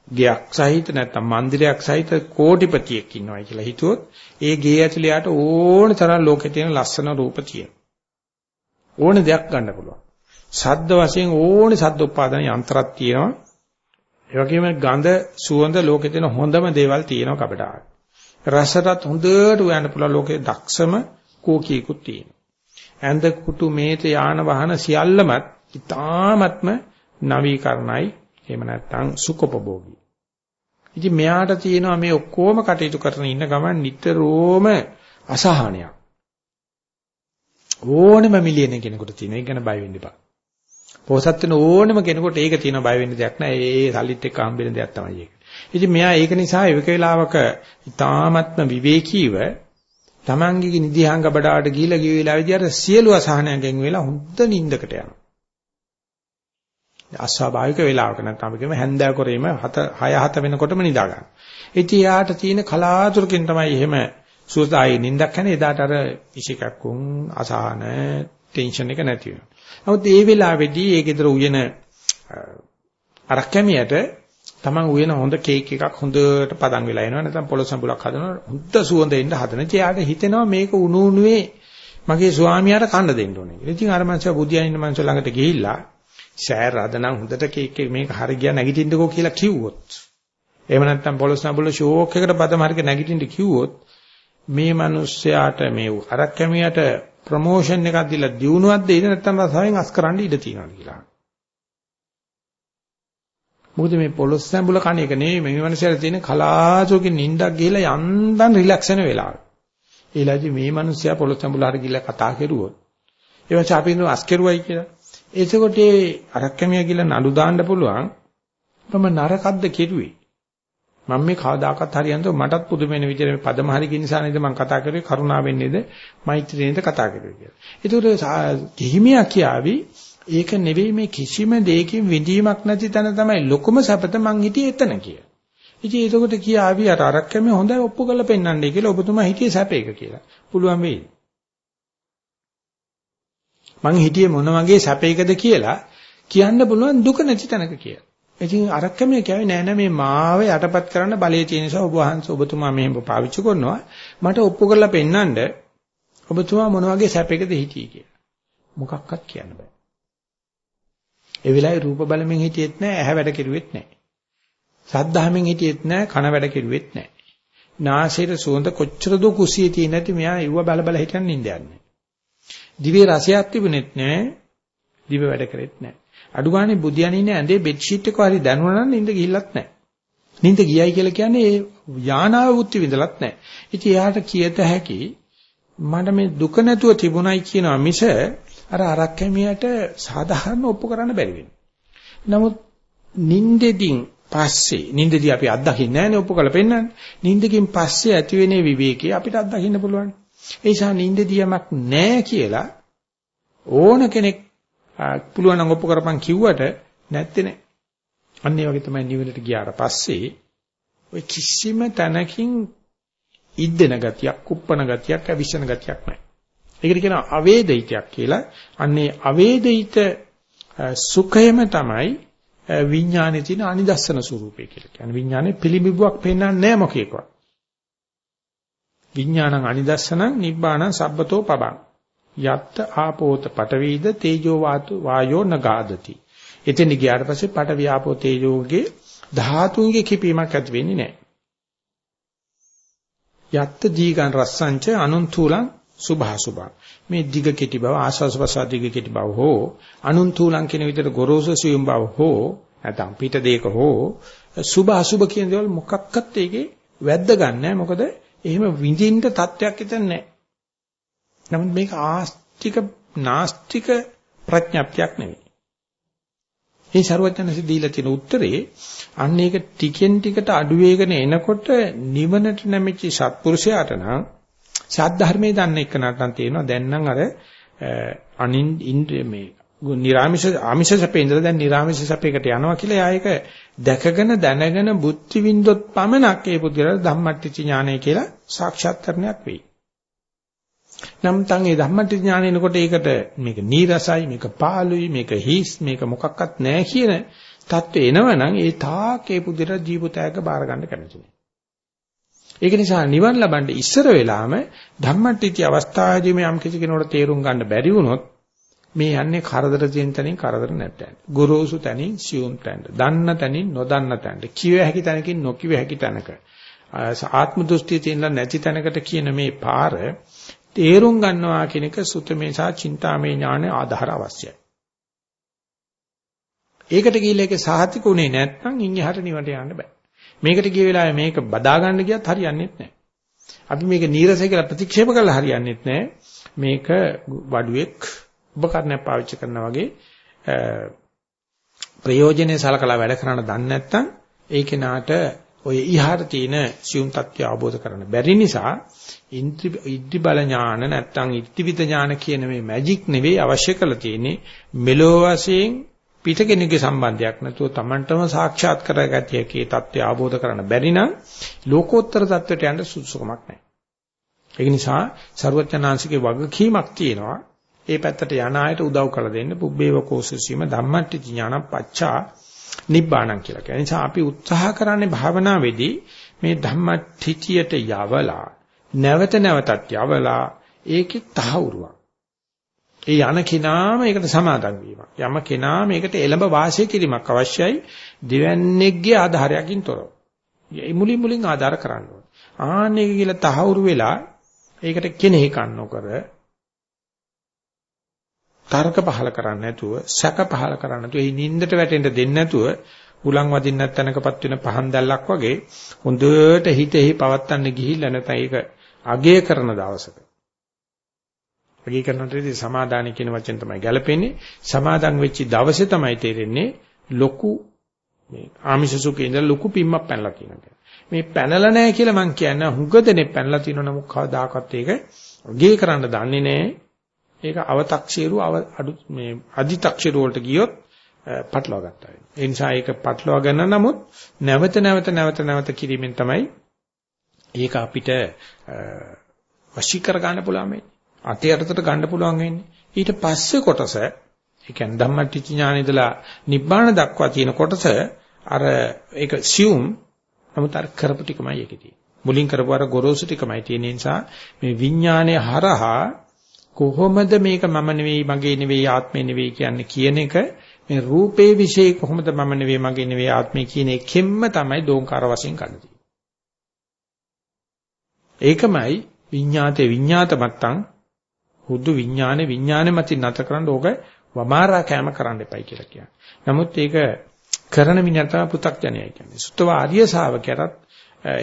ගයක් සහිත නැත්නම් මන්දිරයක් සහිත කෝටිපතියෙක් ඉන්නවා කියලා හිතුවොත් ඒ ගේ ඇතුළේ යට ඕන තරම් ලෝකේ තියෙන ලස්සන රූප තියෙනවා. ඕන දෙයක් ගන්න පුළුවන්. ශබ්ද වශයෙන් ඕනේ ශබ්ද උපාදාන යන්ත්‍රයක් තියෙනවා. ඒ වගේම ගඳ සුවඳ ලෝකේ තියෙන හොඳම දේවල් තියෙනවා කපටාට. රසටත් හොඳට හොයන්න පුළුවන් ලෝකේ දක්ෂම කෝකියෙකුත් තියෙනවා. ඇඳ කුටු මේත යාන වාහන සියල්ලමත් ඊ타ත්ම නවීකරණයි එහෙම නැත්නම් සුඛෝපභෝගී. ඉතින් මෙයාට තියෙනවා මේ ඔක්කොම කටයුතු කරන ඉන්න ගමන් නිතරම අසහනයක්. ඕනෙම මිලියන කෙනෙකුට තියෙන එක ගැන බය වෙන්න එපා. පොසත් වෙන ඕනෙම කෙනෙකුට ඒක තියෙන බය වෙන්න දෙයක් නැහැ. ඒ සල්ලිත් එක්ක හම්බෙන දෙයක් තමයි ඒක. ඉතින් මෙයා ඒක නිසා එක වෙලාවක ඊ타ත්ම විවේකීව තමන්ගේ නිදිහංග බඩාට ගිහිලා ගිය වෙලාවේදී අර සියලු අසහනයන්ගෙන් වෙලා හොඳ නිින්දකට යනවා. අස්වාභාවික වෙලාවක නැත්නම් අපි කියමු හැන්දෑ කරේම 7 6 7 වෙනකොටම නිදා ගන්න. ඉතින් යාට තියෙන කලාතුරකින් තමයි එහෙම සුවදායි නිින්දක් හැනේ එදාට අර ඉෂිකක්කුන් අසහන ටෙන්ෂන් එක නැති වෙනවා. නමුත් මේ වෙලාවේදී ඒ ගෙදර උයන අරක්කැමියට Taman උයන හොඳ කේක් එකක් හොඳට පදන් වෙලා එනවා නැත්නම් පොළ සම්බුලක් හදනවා හොඳ සුවඳ එන්න හදන. ඉතින් හිතෙනවා මේක උණු උණුවේ මගේ ස්වාමියාට කන්න දෙන්න ඕනේ කියලා. ඉතින් අර මංසයා බුදියන් ඉන්න මංසයා ළඟට ගිහිල්ලා සෑර් අදනම් හොඳට කේක් එක මේක හරි ගියා නැගිටින්නකෝ කියලා කිව්වොත්. එහෙම නැත්නම් පොළ සම්බුල ෂෝක් එකට බදම හරියට නැගිටින්න කිව්වොත් මේ මිනිස්යාට මේ අරක් කැමියට ප්‍රොමෝෂන් එකක් දීලා දිනුවක් දෙයිද නැත්නම් රසයෙන් අස් කරන්න ඉඩ තියෙනවා කියලා. මොකද මේ පොළොස් සම්බුල කණ එක නෙවෙයි මේ මිනිස්සුන්ට තියෙන කලාතුරකින් නිින්දක් ගිහලා යන්තම් රිලැක්ස් වෙන වෙලාව. ඒලාදී මේ මිනිස්සයා පොළොස් සම්බුල හරි ගිහලා කතා කරුවොත් එවච අපි නෝ අස් කෙරුවයි කියලා. එතකොට ඒ අරක්කමිය කියලා නඩු දාන්න පුළුවන්. මම නරකද්ද කෙරුවේ. මම මේ කවදාකවත් හරියන්ද මටත් පුදුම වෙන විදිහට මේ පදම හරි කියන නිසා නේද මම කතා කරේ කරුණාවෙන් නේද මෛත්‍රියෙන්ද කතා කරේ කියලා. ඒතකොට කිහිමියා කියාවි ඒක නෙවෙයි මේ කිසිම දෙයකින් විඳීමක් නැති තැන තමයි ලොකුම සැපත මං හිටියේ එතන කියලා. ඉතින් ඒකකොට කියාවි අර අරක්කමේ හොඳයි ඔප්පු කරලා පෙන්නන්නයි කියලා ඔබතුමා හිටියේ සැපේක කියලා. පුළුවන් වෙයි. මං හිටියේ මොන වගේ සැපේකද කියලා කියන්න පුළුවන් දුක නැති තැනක කියලා. ඉතින් අරක්කමේ කියවේ නෑ නෑ මේ මාව යටපත් කරන්න බලයේ තියෙන නිසා ඔබ වහන්සේ ඔබතුමා මෙහෙම පාවිච්චි කරනවා මට ඔප්පු කරලා පෙන්නන්න ඔබතුමා මොන වගේ සැපයකද හිටියේ කියලා. මොකක්වත් කියන්න බෑ. ඒ වෙලාවේ රූප බලමින් හිටියෙත් නෑ, ඇහැ වැඩ කෙරුවෙත් නෑ. සද්ධාමෙන් හිටියෙත් නෑ, කන වැඩ කෙරුවෙත් නෑ. නාසයේ සුවඳ කොච්චර දෝ කුසියේ තියෙන නැති මෙයා ඉව බල බල හිටන් නිඳ යන්නේ. දිවේ රසයක් තිබුණෙත් නෑ, දිව වැඩ කරෙත් නැහැ. අඩු ගානේ බුදියනින්නේ ඇඳේ බෙඩ් ෂීට් එක හරි දැනුණා නම් නිින්ද ගිහිල්ලත් නැහැ. නිින්ද ගියයි කියලා කියන්නේ ඒ යානාව වුත්ති විඳලත් නැහැ. ඉතින් එයාට කියත හැකි මට මේ දුක නැතුව තිබුණයි කියනවා මිස අර අරක් කැමියට සාධාරණ ඔප්පු කරන්න බැරි වෙනවා. නමුත් නින්දෙදින් පස්සේ නින්දදී අපි අත්දකින්නේ නැහැනේ ඔප්පු කරලා පෙන්නන්නේ. නින්දකින් පස්සේ ඇතිවෙන විවේකී අපිට අත්දකින්න පුළුවන්. ඒ නිසා නින්දදී යමක් නැහැ කියලා ඕන කෙනෙක් පුළුවන් නම් ඔප්පු කරපන් කිව්වට නැත්තේ නෑ. අන්න ඒ වගේ තමයි නිවනට ගියාට පස්සේ ඔය කිසිම තැනකින් ඉද්දෙන ගතියක්, කුප්පන ගතියක්, අවිස්සන ගතියක් නැහැ. ඒකට කියනවා අවේදිතයක් කියලා. අන්නේ අවේදිත සුඛයම තමයි විඥානයේ තියෙන අනිදස්සන ස්වરૂපය කියලා කියන්නේ. විඥානේ පිළිඹුවක් පෙන්වන්නේ නැහැ මොකේකවත්. විඥානං අනිදස්සනං නිබ්බාණං සබ්බතෝ පබං. යත්ත ආපෝත පටවීද තේජෝ වාතු වායෝ නගාදති. එතෙන් ගියාට පස්සේ පටවි ආපෝ තේජෝගේ ධාතුන්ගේ කිපීමක් ඇති වෙන්නේ නැහැ. යත්ත දීගන් රස්සංච අනුන්තුලං සුභාසුභා මේ දිග කෙටි බව ආස්වාස් ප්‍රසාර දිග කෙටි බව හෝ අනුන්තුලං කියන විදිහට ගොරෝසු සියුම් බව හෝ නැත්නම් පිට දෙයක හෝ සුභ අසුභ කියන දේවල් මොකක්වත් ඒකේ වැද්ද ගන්නෑ මොකද එහෙම විඳින්න තත්වයක් හිතන්නේ නැහැ. නමුත් මේක ආස්තික නාස්තික ප්‍රඥප්තියක් නෙවෙයි. මේ ਸਰවඥන්සේ දීලා තියෙන උත්තරේ අන්න ඒක ටිකෙන් ටිකට අඩු වේගන එනකොට නිවනට නැමෙච්ච සත්පුරුෂයාට නම් සාධර්මයේ දන්න එක නටන් තියෙනවා දැන් නම් අර අනින් ඉන්ද්‍රිය මේ නිරාමිෂ ආමිෂ සැපේ ඉඳලා දැන් නිරාමිෂ සැපයකට යනවා කියලා එයා ඒක දැකගෙන දැනගෙන බුද්ධි විඳොත් පමණක් ඒ පුද්ගලයා ධම්මට්ටිච ඥානය කියලා සාක්ෂාත්කරණයක් වෙයි. නම් තන් ඒ ධම්මට්ටි ඥානය එනකොට ඒකට මේක නීරසයි මේක පාළුයි මේක හිස් මේක මොකක්වත් නැහැ කියන தත්ත්වය එනවනම් ඒ තාක් ඒ පුද්ගලයා ජීවිතයක බාර ගන්න කැමති නෑ. ඒක නිසා නිවන් ලබන්න ඉස්සර වෙලාම ධම්මට්ටිති අවස්ථාවේදී මේ යම් කිසි කෙනෙකුට තේරුම් ගන්න බැරි වුණොත් මේ යන්නේ කරදර තියෙන තැනින් කරදර නැත්නම් ගොරෝසු තැනින් සියුම් තැනට දන්න තැනින් නොදන්න තැනට කිව හැකි තැනකින් නොකිව හැකි තැනක ආත්ම දෘෂ්ටිය තියෙන නැති තැනකට කියන මේ පාර තේරුම් ගන්නවා කියන එක සුතමේ සහ චින්තාමේ ඥාන ආධාර අවශ්‍යයි. ඒකට ගිහිල්ලා ඒකේ සාහතිකුනේ නැත්නම් ඉන් එහාට නිවට යන්න බෑ. මේකට ගිය වෙලාවේ මේක බදා ගන්න ගියත් හරියන්නේ නැහැ. අපි මේක නීරසයි කියලා ප්‍රතික්ෂේප කළා හරියන්නේ නැහැ. මේක වඩුවෙක් උපකරණයක් පාවිච්චි කරනා වගේ ප්‍රයෝජනේ සලකලා වැඩ කරන්න දන්නේ නැත්නම් ඒ කෙනාට ඔය ඉහාර තියෙන සියුම් තත්ත්වය අවබෝධ කරගන්න බැරි නිසා ඉද්ධි බල ඥාන නැත්නම් ඉද්ධිවිද ඥාන කියන මේ මැජික් නෙවෙයි අවශ්‍ය කරලා තියෙන්නේ මෙලෝ වශයෙන් පිට කෙනෙකුගේ සම්බන්ධයක් නැතුව Tamanටම සාක්ෂාත් කරගත හැකි තත්ත්වය ආબોධ කරන්න බැරි නම් ලෝකෝත්තර தත්වයට යන්න සුදුසුකමක් නැහැ. ඒක නිසා ਸਰුවචනාංශිකේ වගකීමක් තියෙනවා. ඒ පැත්තට යන අයට උදව් කරලා දෙන්න පුබ්බේව කෝසසීම ධම්මට්ටි ඥාන පච්චා නිබ්බාණං කියලා කියනවා. නිසා අපි උත්සාහ කරන්නේ භාවනාවේදී මේ ධම්මට්ඨිතියට යවලා නැවත නැවතත් යවලා ඒකේ තහවුරුවක් ඒ යන කෙනාම ඒකට සමාදන් වීමක්. යම කෙනා මේකට එළඹ වාසය කිරීමක් අවශ්‍යයි දෙවන්නේගේ ආධාරයකින් තොරව. ඒ මුලින් මුලින් ආධාර කරන්න ඕනේ. ආන්නේ කියලා තහවුරු වෙලා ඒකට කෙනෙහි කන්න නොකර තර්ක පහල කරන්නේ නැතුව සැක පහල කරන්නේ නැතුව ඒ නින්දට වැටෙන්න දෙන්නේ නැතුව උලන් වදින්නත් තැනකපත් වෙන පහන් දැල්ලක් වගේ හොඳට හිතෙහි පවත්තන්න ගිහිල්ලා නැත්නම් ඒක අගය කරන දවසක වගේ කරනටදී සමාදාන කියන වචෙන් තමයි ගැලපෙන්නේ. සමාදන් වෙච්ච දවසේ තමයි තේරෙන්නේ ලොකු මේ ආමිෂ සුඛේ ඉඳලා ලොකු පිම්මක් පැනලා කියනවා. මේ පැනලා නැහැ කියලා මං කියන්නේ හුඟ දෙනෙක් පැනලා තියෙනවා නමුත් කවදාකවත් ඒක ගේ කරන්න දන්නේ නැහැ. ඒක අව탁ෂීරු අඩු මේ අදි탁ෂීරු වලට ගියොත් පටලවා ගන්නවා. ඒ නිසා ඒක පටලවා ගන්න නමුත් නැවත නැවත නැවත නැවත කිරීමෙන් තමයි ඒක අපිට වශී කර ගන්න පුළුවන් වෙන්නේ. අතේ යටතට ගන්න පුළුවන් වෙන්නේ. ඊට පස්සේ කොටස ඒ කියන්නේ ධම්මටිච්ච ඥාන ඉදලා නිබ්බාන දක්වා තියෙන කොටස අර ඒක සියුම් නමුත් අර කරපු ටිකමයි ඒකේ තියෙන්නේ. මුලින් කරපු අර ගොරෝසු ටිකමයි තියෙන නිසා මේ විඥානය හරහා කොහොමද මේක මම නෙවෙයි මගේ නෙවෙයි ආත්මේ නෙවෙයි කියන්නේ කියන එක මේ රූපේ વિશે කොහොමද මම නෙවෙයි මගේ නෙවෙයි ආත්මේ කියන එකෙන්ම තමයි දෝංකාර වශයෙන් ගන්න ඒකමයි විඤ්ඤාතේ විඤ්ඤාත මත්තං හුදු විඥානේ විඥානේ මතින් නැත කරන්න ඕක වමාරා කෑම කරන්න එපයි කියලා කියන්නේ. නමුත් ඒක කරන මිනිහා තමයි පෘථග්ජනයයි කියන්නේ. සුත්තව ආර්ය ශාවකයාට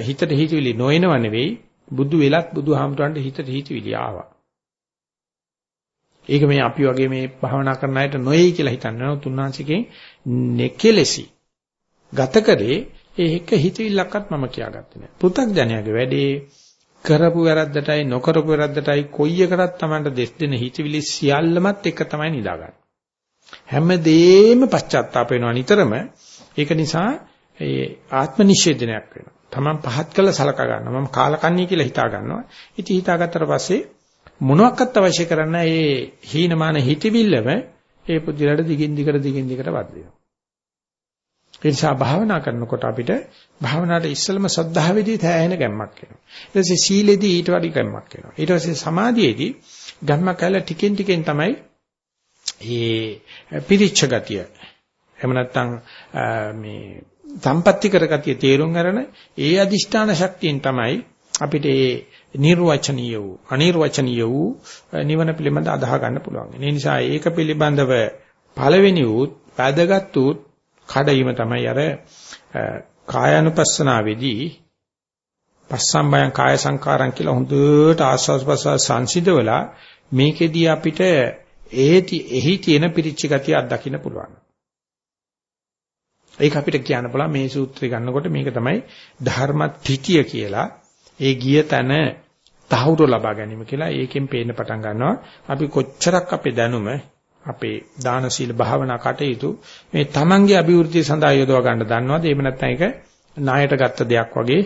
හිතට හිතවිලි නොයනව නෙවෙයි බුදු වෙලත් බුදුහාමුදුරන්ට හිතට හිතවිලි ආවා. ඒක මේ අපි වගේ මේ භාවනා කරන අයට නොයයි කියලා හිතන්නේ නෝ තුන්වංශිකෙන් නෙකෙලෙසි. ගතකරේ ඒක හිතවිල්ලක්වත් මම කියාගත්තේ නෑ. පෘථග්ජනයාගේ වැඩේ කරපු වැරද්දටයි නොකරපු වැරද්දටයි කොයි එකකටත් Tamanට දෙස් දෙන හිතවිලි සියල්ලමත් එක තමයි නිදාගන්නේ. හැමදේම පශ්චාත්තාප වෙනවා නිතරම. ඒක නිසා ඒ ආත්ම නිෂේධනයක් වෙනවා. Taman පහත් කළ සලකා ගන්නවා. මම කාලකන්ණී කියලා හිතා ගන්නවා. ඉතින් හිතාගත්තට පස්සේ මොනවත් අවශ්‍ය කරන්න ඒ හීනමාන හිතවිල්ලම ඒ පුදුලට දිගින් දිගට දිගින් දිගට වද වෙනවා. ඒ නිසා භාවනා කරනකොට අපිට භාවනාවට ඉස්සෙල්ලම සද්ධාවේදී තැහෙන ගැම්මක් එනවා. ඊට පස්සේ සීලේදී ඊට වඩා ගැම්මක් එනවා. ඊට පස්සේ සමාධියේදී ගැම්මක් ඇල ටිකෙන් ටිකෙන් තමයි ඒ පිරිච්ඡ ගතිය. එහෙම නැත්නම් මේ සම්පත්‍ති කරගතිය තේරුම් ගන්න ඒ අදිෂ්ඨාන ශක්තියෙන් තමයි අපිට ඒ නිර්වචනීය වූ අනිර්වචනීය වූ නිවන පිළිබඳ අදහ ගන්න පුළුවන්. ඒ නිසා ඒක පිළිබඳව පළවෙනි වූත් වැදගත් වූත් කඩීම තමයි අර කායानुපස්සනාවේදී පස්සම්බයං කාය සංකාරං කියලා හොඳට ආස්වාස් ප්‍රසවාස සංසිඳවලා මේකෙදී අපිට ඒටි එහි තියෙන පිරිච්ච ගතිය අත්දකින්න පුළුවන්. ඒක අපිට කියන්න පුළුවන් මේ සූත්‍රය ගන්නකොට මේක තමයි ධර්මත්‍ත්‍ය කියලා. ඒ ගිය තැන තහවුරු ලබා ගැනීම කියලා ඒකෙන් පේන්න පටන් ගන්නවා. අපි කොච්චරක් අපේ දැනුම අපේ දාන සීල භාවනා කටයුතු මේ තමන්ගේ අභිවෘද්ධිය සඳහා යොදවා ගන්න දන්නවද? එහෙම නැත්නම් ඒක ණයට ගත්ත දෙයක් වගේ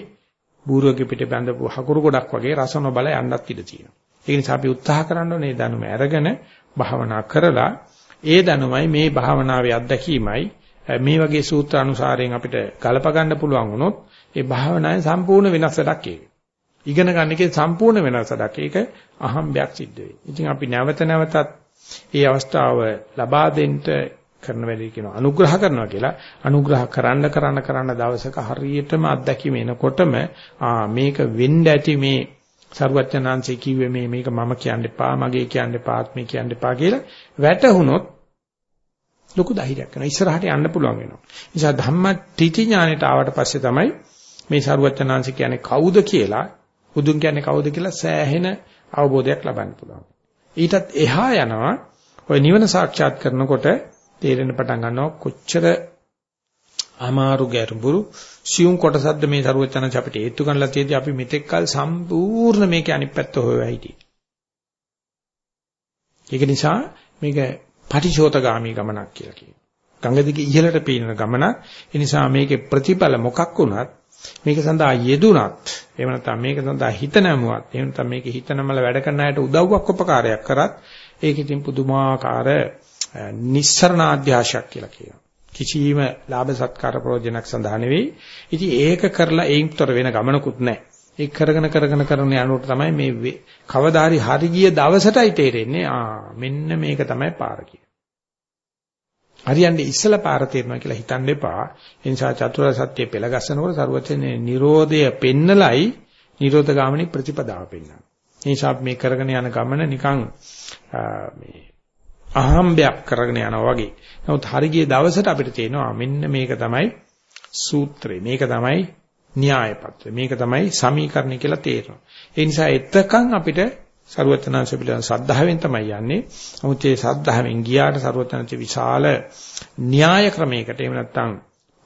බූරුවගේ පිට බැඳපු හකුරු ගොඩක් වගේ රසන බල යන්නත් ඉඩ තියෙනවා. ඒ නිසා අපි උත්සාහ කරන්න ඕනේ දැනුම අරගෙන භාවනා කරලා ඒ දැනුමයි මේ භාවනාවේ අත්දැකීමයි මේ වගේ සූත්‍ර අනුසාරයෙන් අපිට ගලප ගන්න පුළුවන් වුණොත් ඒ භාවනාවේ සම්පූර්ණ වෙනස් වැඩක් ඒක. ඉගෙන ගන්න එකේ සම්පූර්ණ වෙනස් වැඩක්. ඒක අහම්බයක් සිද්ධ වෙයි. ඉතින් අපි නැවත නැවතත් මේ අවස්ථාව ලබා දෙන්න කරන වැඩි කියනවා අනුග්‍රහ කරනවා කියලා අනුග්‍රහ කරන්න කරන්න කරන්න දවසක හරියටම අත්දැකීම එනකොටම ආ මේක වෙන්න ඇති මේ සරුවචනාංශي කිව්වේ මේ මේක මම කියන්න එපා මගේ කියන්න එපා ආත්මේ කියන්න එපා කියලා වැටහුනොත් ලොකු ධෛර්යයක් වෙනවා. ඉස්සරහට යන්න පුළුවන් වෙනවා. නිසා ධම්ම ත්‍ිති ඥානෙට ආවට පස්සේ තමයි මේ සරුවචනාංශي කියන්නේ කවුද කියලා බුදුන් කියන්නේ කවුද කියලා සෑහෙන අවබෝධයක් ලබන්න පුළුවන්. ඊටත් එහා යනවා ඔය නිවන සාක්ෂාත් කරනකොට තේරෙන පටන් ගන්නවා කොච්චර අමාරු ගැඹුරු සියුම් කොටසක්ද මේ සරුවචනච අපිට හේතු ගන්නලා තියෙදි අපි මෙතෙක් කල සම්පූර්ණ මේකේ අනිත් පැත්ත හොයලා හිටියේ. ඒක නිසා මේක පටිශෝතගාමී ගමනක් කියලා කියනවා. ගංගා දිගේ ඉහළට පීනන ගමනක්. ඒ නිසා මේකේ ප්‍රතිඵල මොකක් වුණත් මේක සඳහා යෙදුනත් එහෙම නැත්නම් මේක සඳහා හිත නැමුවත් එහෙම නැත්නම් මේක හිත නැමල වැඩ කරන අයට උදව්වක් උපකාරයක් කරත් ඒක ඉතින් පුදුමාකාර නිස්සරණ අධ්‍යාශයක් කියලා කියනවා. කිසියම් ලාභ සත්කාර ප්‍රයෝජනක් සඳහා නෙවෙයි. ඉතින් ඒක කරලා ඒන්තර වෙන ගමනකුත් නැහැ. ඒක කරගෙන කරගෙන කරගෙන යනකොට තමයි මේ කවදාහරි හරි ගිය දවසටයි තේරෙන්නේ ආ මෙන්න මේක තමයි පාර හරියන්නේ ඉස්සලා පාර තේරෙනවා කියලා හිතන්න එපා. ඒ නිසා චතුරාර්ය සත්‍ය පෙළගස්සනකොට සරුවචනේ Nirodhaය පෙන්නලයි Nirodha ගාමිනී ප්‍රතිපදාව පෙන්නනවා. ඒ නිසා මේ කරගෙන යන ගමන නිකන් මේ අහම්බයක් කරගෙන යනවා වගේ. නමුත් හරිය දවසට අපිට තේනවා මෙන්න මේක තමයි සූත්‍රය. මේක තමයි න්‍යාය පත්‍රය. මේක තමයි සමීකරණය කියලා තේරෙනවා. ඒ නිසා එතකන් අපිට සරුවචනාංශ පිළිබඳ සද්ධාවෙන් තමයි යන්නේ. නමුත් මේ සද්ධාවෙන් ගියාට සරුවචනාංශ විශාල න්‍යාය ක්‍රමයකට එහෙම නැත්නම්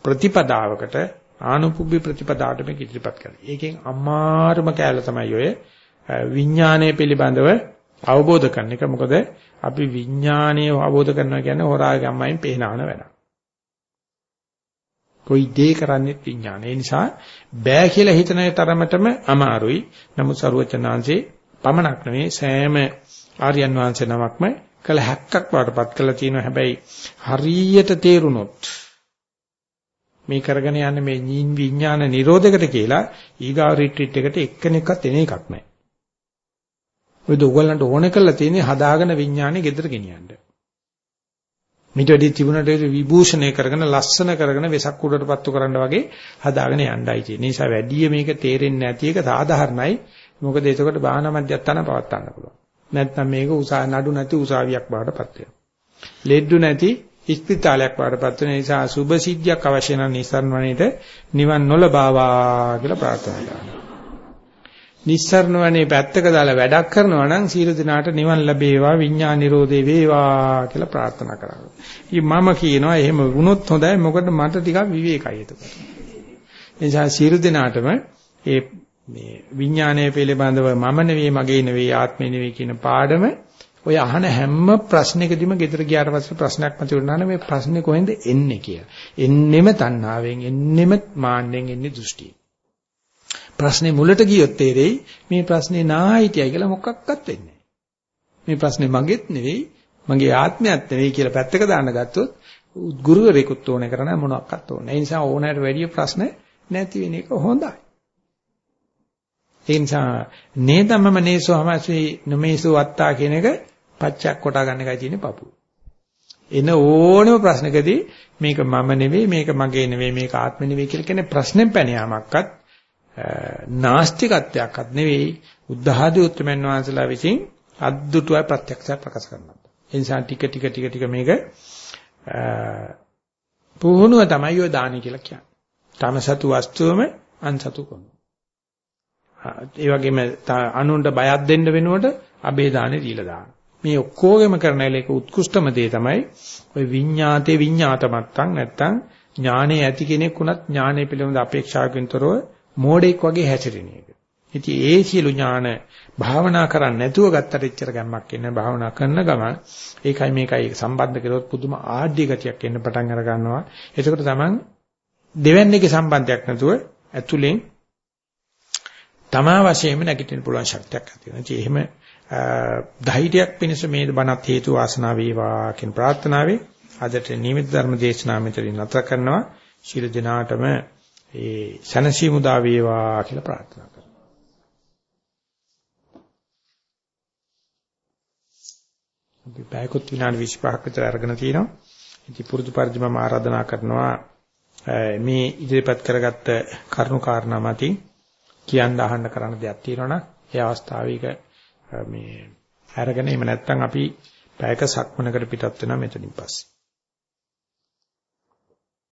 ප්‍රතිපදාවකට ආනුපුබ්බි ප්‍රතිපදාවට මේක ඉදිරිපත් කරනවා. ඒකෙන් අමාරුම කැලල තමයි ඔය විඥානය පිළිබඳව අවබෝධ කරන එක. මොකද අපි විඥානය අවබෝධ කරනවා කියන්නේ හොරා ගම්මයින් පේනාන වැඩක්. කොයි දේ කරන්නේ විඥානය. ඒ නිසා බෑ කියලා හිතන තරමටම අමාරුයි. නමුත් සරුවචනාංශේ පමණක් නෙවෙයි සෑම ආර්යයන් වහන්සේ නමක්ම කළ හැක්කක් වඩපත් කළා තියෙනවා. හැබැයි හරියට තේරුනොත් මේ කරගෙන යන්නේ මේ විඥාන නිරෝධයකට කියලා ඊගාව රිට්‍රීට් එකට එක්කෙනෙක්වත් එන එකක් නැහැ. ඔය දුගලන්ට ඕනේ කරලා තියෙන්නේ හදාගෙන විඥානේ ගෙදර ගෙනියන්න. මිට වැඩි තිබුණට විභූෂණය කරගෙන ලස්සන කරගෙන වෙසක් උඩට පත්තු කරන්න වගේ හදාගෙන යන්නයි තියෙන්නේ. නිසා වැඩි මේක තේරෙන්නේ නැති එක සාධාරණයි. මොකද එතකොට බාහන මධ්‍යස්ථාන පවත් ගන්න පුළුවන්. නැත්නම් මේක උසා නඩු නැති උසාවියක් බවට පත් වෙනවා. ලෙඩ්ඩු නැති ඉස්පිතාලයක් වඩපත් වෙන නිසා සුභ සිද්ධියක් අවශ්‍ය නම් නිසරණ වනයේට නිවන් නොලබාවා කියලා ප්‍රාර්ථනා කරනවා. නිස්සරණ වනේ පැත්තක දාලා වැඩක් කරනවා නම් සියලු දිනාට නිවන් ලැබේවා විඥා නිරෝධේ වේවා කියලා ප්‍රාර්ථනා කරනවා. ඉතින් මම කියනවා එහෙම වුණොත් හොඳයි මොකද මට ටිකක් විවේකයි එතකොට. ඒ නිසා සියලු දිනාටම ඒ මේ විඥානය පිළිබඳව මම නෙවෙයි මගේ නෙවෙයි ආත්මේ නෙවෙයි කියන පාඩම ඔය අහන හැම ප්‍රශ්නයකදීම ගෙදර ගියාට පස්සේ ප්‍රශ්නයක් මතුවෙනවා නම් මේ ප්‍රශ්නේ කොහෙන්ද එන්නේ කියලා. එන්නෙම තණ්හාවෙන් එන්නෙම මාන්නෙන් එන්නේ දෘෂ්ටියෙන්. ප්‍රශ්නේ මුලට ගියොත් තේරෙයි මේ ප්‍රශ්නේ නායිතියයි කියලා මොකක්වත් වෙන්නේ මේ ප්‍රශ්නේ මගේත් නෙවෙයි මගේ ආත්මයත් නෙවෙයි කියලා පැත්තක දාන්න ගත්තොත් ගුරුවරයෙකුත් ඕනේ කරන මොනක්වත් ඕනේ. ඒ නිසා ඕනෑමට වැඩි ප්‍රශ්න නැති වෙන එක හොඳයි. ඒ නිසා නේදමම නේසෝ හමසි නමේසෝ වත්තා කියන එක පච්චක් කොටා ගන්න එකයි තියෙන්නේ පපුව. එන ඕනම ප්‍රශ්නකදී මේක මම නෙවෙයි මේක මගේ නෙවෙයි මේක ආත්ම නෙවෙයි කියලා කියන ප්‍රශ්නෙන් පැන යාමක්වත් නාස්තිකත්වයක්වත් නෙවෙයි උද්ධහාදී උත්තරමන් වහන්සේලා විසින් අද්දුටුවයි ප්‍රත්‍යක්ෂය ප්‍රකාශ කරනවා. ඒ නිසා ටික ටික ටික ටික මේක පුහුණුව තමයි ඔය දානි කියලා කියන්නේ. තම සතු වස්තුවම අන්සතු කරනවා. ඒ වගේම අනුන්ට බයක් දෙන්න වෙනුවට අබේ දානේ දීලා දානවා. මේ ඔක්කොගෙම කරන එක උත්කෘෂ්ඨම දේ තමයි ඔය විඤ්ඤාතේ විඤ්ඤාතමත්තන් නැත්තම් ඥානෙ ඇති කෙනෙක් උනත් ඥානෙ පිළිබඳ අපේක්ෂාවකින්තරව මෝඩෙක් වගේ හැසිරෙන එක. ඉතින් ඒ සියලු ඥාන භාවනා කරන්නේ නැතුව ගත්තට එච්චර ගැම්මක් එන්නේ භාවනා කරන ගමන් ඒකයි මේකයි සම්බන්ධ කරොත් පුදුම ආඩ්‍ය ගතියක් එන්න පටන් අර ගන්නවා. එතකොට තමයි දෙවන්නේගේ සම්බන්ධයක් නැතුව ඇතුලෙන් තමා වශයෙන්ම නැගිටින්න පුළුවන් ශක්තියක් ඇති වෙනවා. ඉතින් එහෙම ධෛර්යයක් පිණිස මේ බණත් හේතු වාසනා වේවා කියන ප්‍රාර්ථනාවේ අදට නිමිත් ධර්ම දේශනාව මෙතනින් නැතර කරනවා. ශිර දිනාටම ඒ සනසීම උදා වේවා කියලා ප්‍රාර්ථනා කරනවා. අපි පැයකොත් විනාඩි 25ක් විතර අරගෙන තිනවා. ඉතින් පුරුදු පරිදි මම ආරාධනා කරනවා මේ ඉදිරිපත් කරගත්ත කරුණු කාරණා මතින් කියන්න අහන්න කරන්න දෙයක් තියෙනවනම් ඒ අවස්ථාවේක මේ අරගෙන එහෙම නැත්නම් අපි පැයක සක්මනකට පිටත් වෙනවා මෙතනින් පස්සේ.